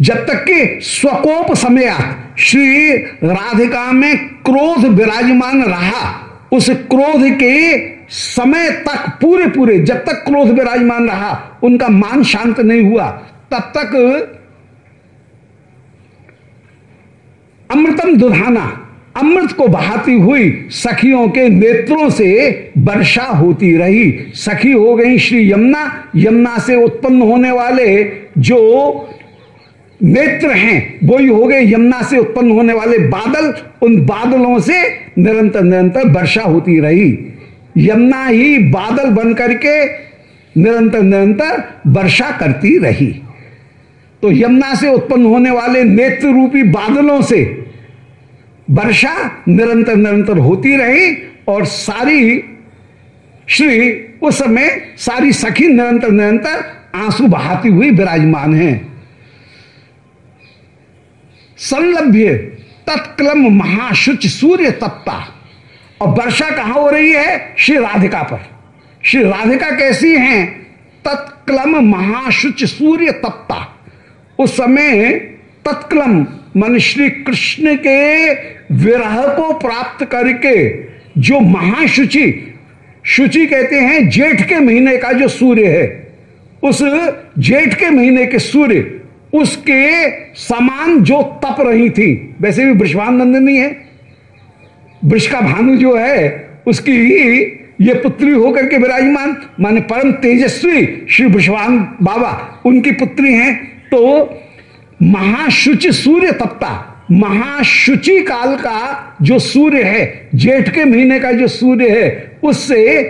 जब तक कि स्वकोप समय श्री राधिका में क्रोध विराजमान रहा। उस क्रोध के समय तक पूरे पूरे जब तक क्रोध विराजमान रहा, उनका मान शांत नहीं हुआ। तब तक अमृतम दुधाना अमृत को बहाती हुई सखियों के नेत्रों से वर्षा होती रही। सखी हो गई श्री यमुना। यमुना से उत्पन्न होने वाले जो नेत्र हैं वो ही हो गए यमुना से उत्पन्न होने वाले बादल। उन बादलों से निरंतर निरंतर वर्षा होती रही। यमुना ही बादल बन करके निरंतर निरंतर वर्षा करती रही। तो यमुना से उत्पन्न होने वाले नेत्र रूपी बादलों से वर्षा निरंतर निरंतर होती रही और सारी श्री उस समय सारी सखी निरंतर निरंतर आँसू बहाती हुई विराजमान है। संलभ्य तत्कलम महाशुच सूर्य तत्ता और वर्षा कहाँ हो रही है? श्री राधिका पर। श्री राधिका कैसी हैं? तत्कलम महाशुच सूर्य तत्ता उस समय तत्कलम मन श्री कृष्ण के विरह को प्राप्त करके जो महाशुचि, शुचि कहते हैं, जेठ के महीने का जो सूर्य है, उस जेठ के महीने के सूर्य, उसके समान जो तप रही थी, वैसे भी वृषभानंदिनी है। वृष का भानु जो है, उसकी ही ये पुत्री होकर के विराजमान, माने परम तेजस्वी श्री वृषभान बाबा, उनकी पुत्री हैं तो महाशुचि सूर्य तपता। महाशुचि काल का जो सूर्य है, जेठ के महीने का जो सूर्य है, उससे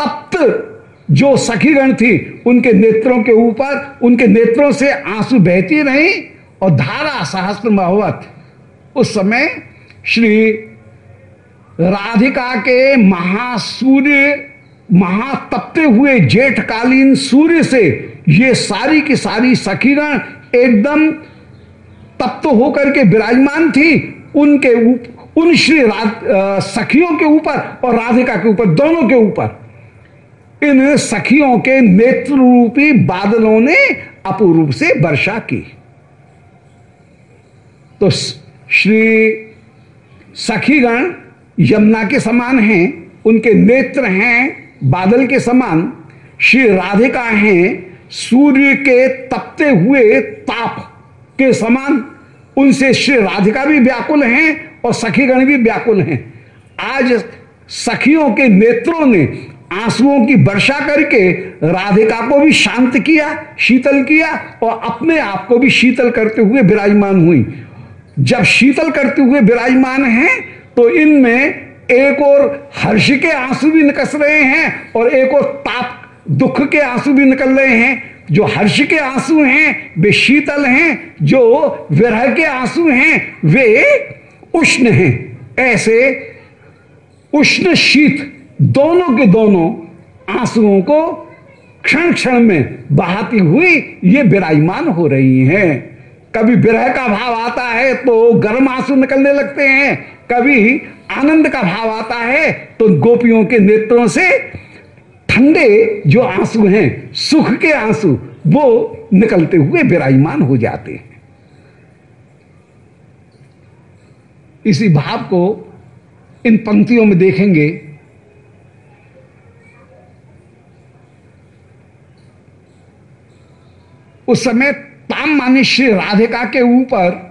तप्त जो सखीगण थी, उनके नेत्रों के ऊपर, उनके नेत्रों से आँसू बहती रही और धारा सहस्त्र महवत। उस समय श्री राधिका के महासूर्य, महातपते हुए जेठकालीन सूर्य से ये सारी की सारी सखीगण एकदम तप्त होकर के विराजमान थी उनके उन श्री सखियों के ऊपर और राधिका के ऊपर, दोनों के ऊपर। इन सखियों के नेत्र रूपी बादलों ने अपूर्व से वर्षा की। तो श्री सखीगण यमुना के समान हैं, उनके नेत्र हैं, बादल के समान, श्री राधिका हैं सूर्य के तपते हुए ताप के समान उनसे श्री राधिका भी व्याकुल हैं और सखीगण भी व्याकुल हैं। आज सखियों के नेत्रों ने आंसुओं की वर्षा करके राधिका को भी शांत किया, शीतल किया और अपने आप को भी शीतल करते हुए विराजमान हुई। जब शीतल करते हुए विराजमान हैं तो इनमें एक और हर्ष के आँसू भी निकस रहे हैं और एक और ताप दुख के आँसू भी निकल रहे हैं, जो हर्ष के आँसू हैं, वे शीतल हैं, जो विरह के आँसू हैं, वे उष्ण हैं। ऐसे उष्ण शीत दोनों के दोनों आंसुओं को क्षण क्षण में बहाती हुई ये विराजमान हो रही हैं। कभी विरह का भाव आता है तो गर्म आँसू निकलने लगते हैं। कभी आनंद का भाव आता है तो गोपियों के नेत्रों से ठंडे जो आँसू हैं, सुख के आँसू, वो निकलते हुए विराजमान हो जाते हैं। इसी भाव को इन पंक्तियों में देखेंगे। उस समय ताम मानी श्री राधिका के ऊपर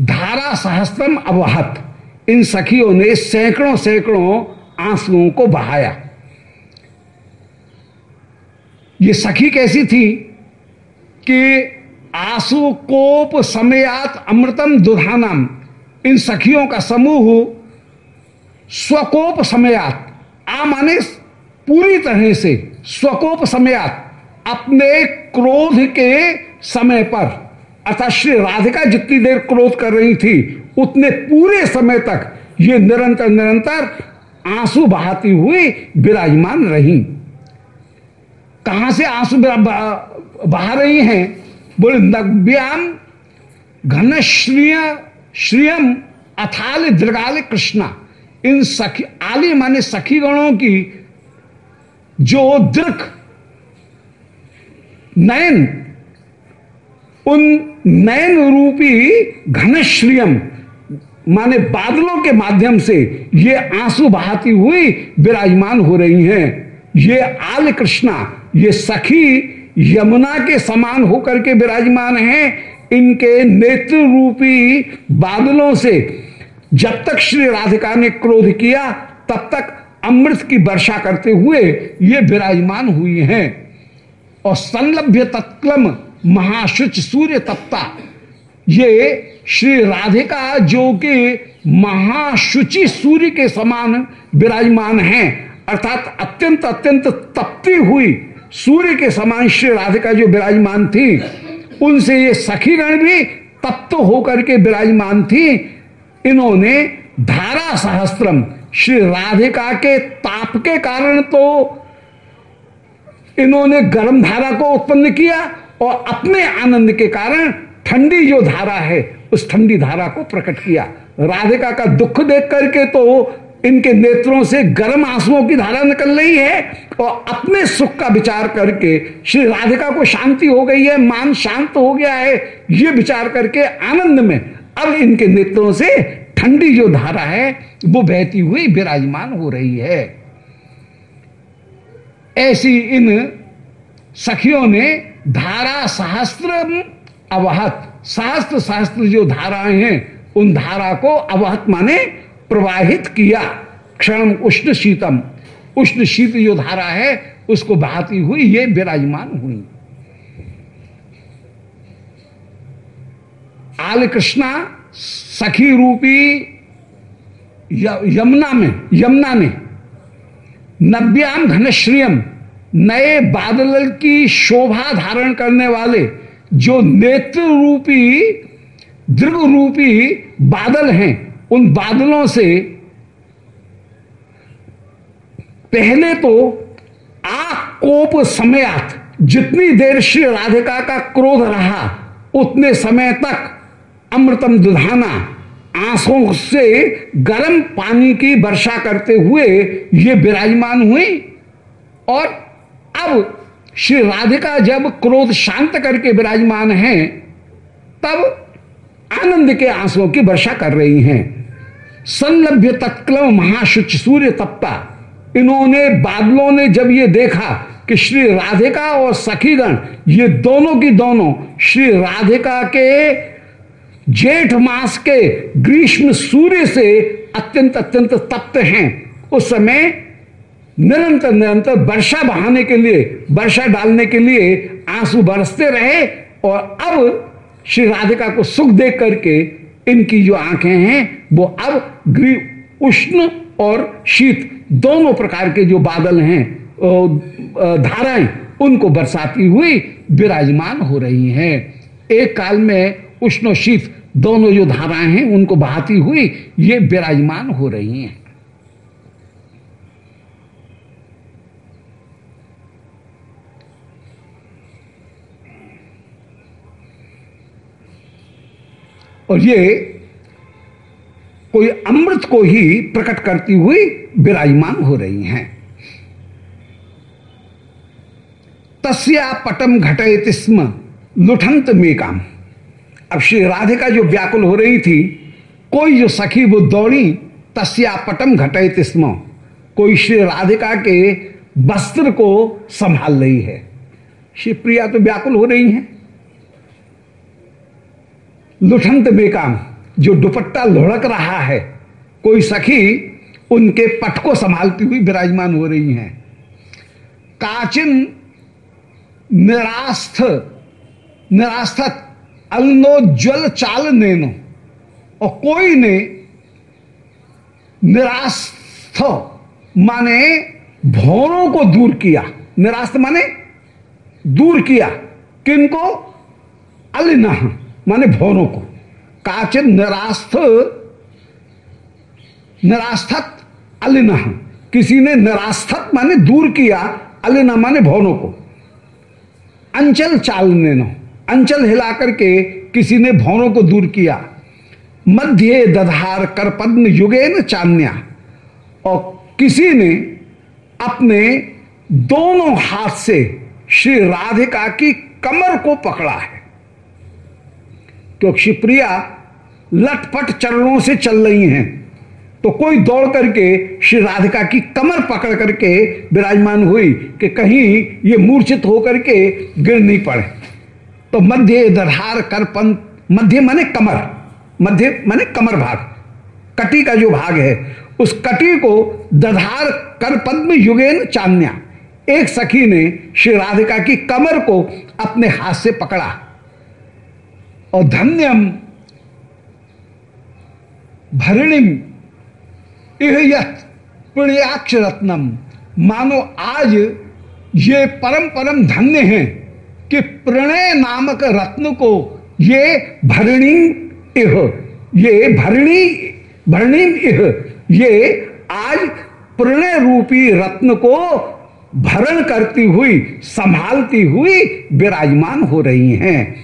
धारा सहस्त्रम अवहत इन सखियों ने सैकड़ों सैकड़ों आंसुओं को बहाया। ये सखी कैसी थी कि आँसू, कोप, समयात, अमृतम, दुधानम, इन सखियों का समूह स्वकोप समयात। आ माने पूरी तरह से स्वकोप समयात, अपने क्रोध के समय पर। अर्थात श्री राधिका जितनी देर क्रोध कर रही थी, उतने पूरे समय तक ये निरंतर निरंतर आँसू बहाती हुई विराजमान रही। कहाँ से आँसू बहा रही हैं? बोले, नव्याम घन श्रिय श्रियम अथाल दृगाल कृष्णा। इन सखी आली माने सखी गणों की जो दृक नयन, उन नयन रूपी घनश्रियम, माने बादलों के माध्यम से ये आँसू बहाती हुई विराजमान हो रही हैं। ये आल कृष्णा ये सखी यमुना के समान होकर के विराजमान हैं। इनके नेत्र रूपी बादलों से जब तक श्री राधिका ने क्रोध किया, तब तक अमृत की वर्षा करते हुए ये विराजमान हुई हैं। और संलभ्य तत्कलम महाशुच सूर्य तप्ता, ये श्री राधिका जो कि महाशुचि सूर्य के समान विराजमान हैं, अर्थात अत्यंत अत्यंत तपती हुई सूर्य के समान श्री राधिका जो विराजमान थी, उनसे ये सखीगण भी तप्त होकर के विराजमान थी। इन्होंने धारा सहस्त्रम श्री राधिका के ताप के कारण तो इन्होंने गर्म धारा को उत्पन्न किया और अपने आनंद के कारण ठंडी जो धारा है, उस ठंडी धारा को प्रकट किया। राधिका का दुख देख करके तो इनके नेत्रों से गर्म आंसुओं की धारा निकल रही है और अपने सुख का विचार करके श्री राधिका को शांति हो गई है, मान शांत हो गया है, ये विचार करके आनंद में अब इनके नेत्रों से ठंडी जो धारा है, वो बहती हुई विराजमान हो रही है। ऐसी इन सखियों ने धारा सहस्त्र अवहत, सहस्त्र सहस्त्र जो धाराएँ हैं, उन धारा को अवहत माने प्रवाहित किया। क्षण उष्ण शीतम। उष्ण शीत जो धारा है, उसको बहाती हुई ये विराजमान हुई। आल कृष्णा सखी रूपी यमुना में, यमुना ने नव्याम घनश्रियम नए बादल की शोभा धारण करने वाले जो नेत्र रूपी दृग रूपी बादल हैं उन बादलों से पहले तो आ कोप समयात जितनी देर श्री राधिका का क्रोध रहा, उतने समय तक अमृतम दुधाना आंसों से गर्म पानी की वर्षा करते हुए ये विराजमान हुई। और अब श्री राधिका जब क्रोध शांत करके विराजमान हैं, तब आनंद के आंसुओं की वर्षा कर रही हैं। संलभ्य तत्कलम महाशुच सूर्य तप्ता इन्होंने बादलों ने जब ये देखा कि श्री राधिका और सखीगण, ये दोनों की दोनों, श्री राधिका के जेठ मास के ग्रीष्म सूर्य से अत्यंत अत्यंत तप्त हैं। उस समय निरंतर निरंतर वर्षा बहाने के लिए, वर्षा डालने के लिए आँसू बरसते रहे और अब श्री राधिका को सुख देख करके इनकी जो आँखें हैं, वो अब ग्री, उष्ण और शीत, दोनों प्रकार के जो बादल हैं धाराएँ, उनको बरसाती हुई विराजमान हो रही हैं। एक काल में उष्ण शीत, दोनों जो धाराएँ हैं, उनको बहाती हुई ये विराजमान हो रही हैं। और ये कोई अमृत को ही प्रकट करती हुई विराजमान हो रही हैं। तस्या पटम घटयत स्म लुठंत में काम अब श्री राधिका जो व्याकुल हो रही थी, कोई जो सखी वो दौड़ी, तस्या पटम घटयत स्म, कोई श्री राधिका के वस्त्र को संभाल रही है। श्री प्रिया तो व्याकुल हो रही हैं। लुठंत बेकाम, जो दुपट्टा लुढ़क रहा है, कोई सखी उनके पट को संभालती हुई विराजमान हो रही हैं। काचिन निरास्थ निरास्थ अल्नोज्वल चाल नेनो, और कोई ने निरास्थ माने भौरों को दूर किया। निरास्त माने दूर किया, किनको अलिना माने भौरों को। काचिन निरास्थ निरास्थत अलिना किसी ने निरास्थत माने दूर किया, अलिना माने भवनों को। अंचल चालने नो अंचल हिला करके किसी ने भवनों को दूर किया। मध्य दधार कर पद्म युगेन चान्या। और किसी ने अपने दोनों हाथ से श्री राधिका की कमर को पकड़ा है। क्योंकि शिवप्रिया लटपट चरणों से चल रही हैं। तो कोई दौड़ करके श्री राधिका की कमर पकड़ करके विराजमान हुई कि कहीं ये मूर्छित होकर के गिर नहीं पड़े। तो मध्य दधार करपन मध्य माने कमर, मध्य माने कमर भाग। कटी का जो भाग है, उस कटी को दधार कर पद्म युगेन चान्या। एक सखी ने श्री राधिका की कमर को अपने हाथ से पकड़ा। और धन्यम भरणिम पुण्याक्ष रत्नम मानो आज ये परम परम धन्य है कि प्रणय नामक रत्न को ये भरणी इह, ये भरणी भरणी इह, ये आज प्रणय रूपी रत्न को भरण करती हुई, संभालती हुई विराजमान हो रही हैं।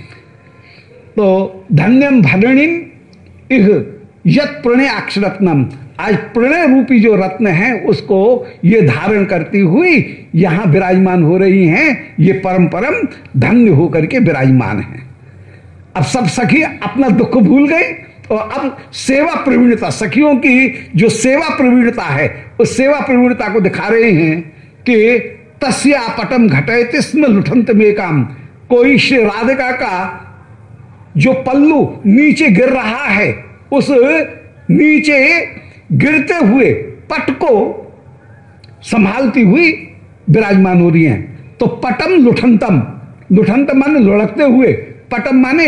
तो धन्यम भरणिम इह यत प्रणय अक्षरत्नम। आज प्रणय रूपी जो रत्न है, उसको ये धारण करती हुई यहाँ विराजमान हो रही हैं, ये परम परम धन्य होकर के विराजमान है। अब सब सखी अपना दुख भूल गए और अब सेवा प्रवीणता, सखियों की जो सेवा प्रवीणता है, उस सेवा प्रवीणता को दिखा रहे हैं कि तस्या पटम घटे तिस्म लुठंत में काम कोई श्री राधिका का जो पल्लू नीचे गिर रहा है, उस नीचे गिरते हुए पट को संभालती हुई विराजमान हो रही हैं। तो पटम लुठंतम लुठंतम माने लुढ़कते हुए, पटम माने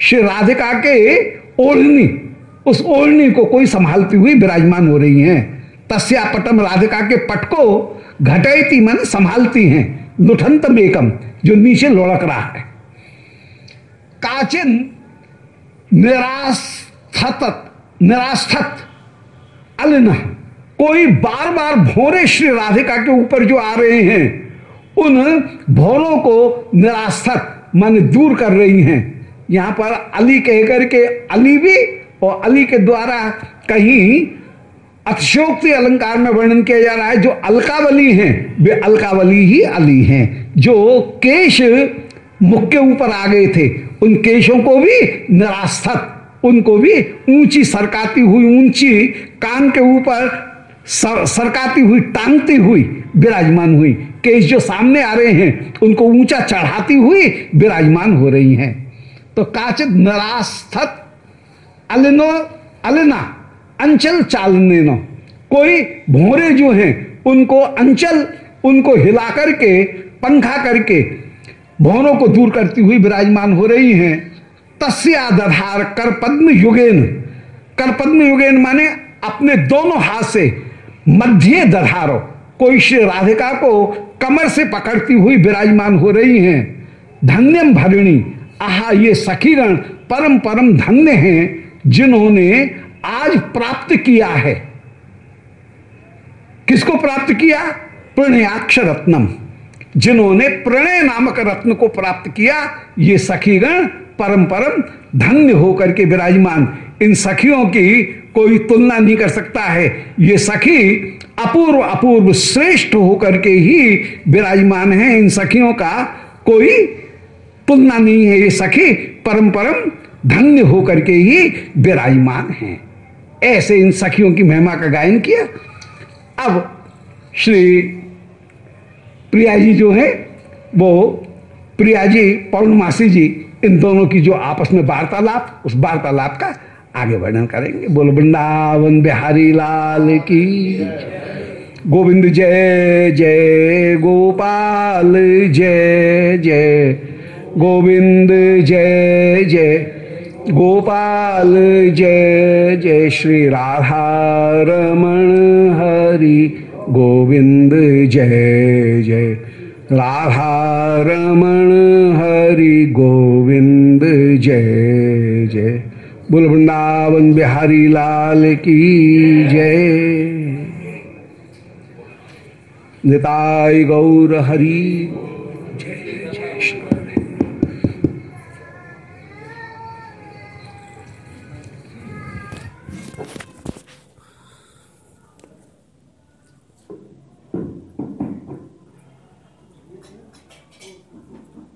श्री राधिका के ओढ़नी, उस ओढ़नी को कोई संभालती हुई विराजमान हो रही हैं। तस्या पटम राधिका के पट को घटयती मन संभालती हैं, लुठंतम एकम, जो नीचे लुढ़क रहा है। काचिन निरास्थत निरास्थत अलना कोई बार बार भोरे श्री राधिका के ऊपर जो आ रहे हैं, उन भोरों को निरास्थक मन दूर कर रही हैं। यहाँ पर अली कहकर के अली भी और अली के द्वारा कहीं अतिशोक्ति अलंकार में वर्णन किया जा रहा है, जो अलकावली हैं, वे अलकावली ही अली हैं, जो केश मुख के ऊपर आ गए थे। उन केशों को भी निरास्थक उनको भी ऊँची सरकाती हुई ऊँची कान के ऊपर सर, सरकाती हुई टांगती हुई विराजमान हुई। केश जो सामने आ रहे हैं उनको ऊँचा चढ़ाती हुई विराजमान हो रही हैं। तो काचित निरास्थत अलिनो अलिना अंचल चालने नो कोई भोरे जो हैं उनको अंचल उनको हिला करके पंखा करके भोरों को दूर करती हुई विराजमान हो रही हैं। तस्या दधार कर पद्म युगेन। कर पद्म युगेन माने अपने दोनों हाथ से मध्य दधारो, कोई श्री राधिका को कमर से पकड़ती हुई विराजमान हो रही हैं। धन्यम भरिणी, आहा ये सखीगण परम परम धन्य हैं, जिन्होंने आज प्राप्त किया है। किसको प्राप्त किया? प्रणयाक्ष रत्नम जिन्होंने प्रणय नामक रत्न को प्राप्त किया, ये सखीगण परम परम धन्य होकर के विराजमान। इन सखियों की कोई तुलना नहीं कर सकता है। ये सखी अपूर्व अपूर्व श्रेष्ठ होकर के ही विराजमान है। इन सखियों का कोई तुलना नहीं है। ये सखी परम परम धन्य होकर के ही विराजमान हैं। ऐसे इन सखियों की महिमा का गायन किया। अब श्री प्रिया जी जो है, वो प्रिया जी पौर्णमासी जी, इन दोनों की जो आपस में वार्तालाप, उस वार्तालाप का आगे वर्णन करेंगे। बोल, वृंदावन बिहारी लाल की गोविंद जय जय गोपाल, जय जय गोविंद, जय जय गोपाल, जय जय श्री राधा रमण हरि। गोविंद जय जय राधा रमण हरि गोविंद जय जय बोल वृंदावन बिहारी लाल की जय निताय गौर हरि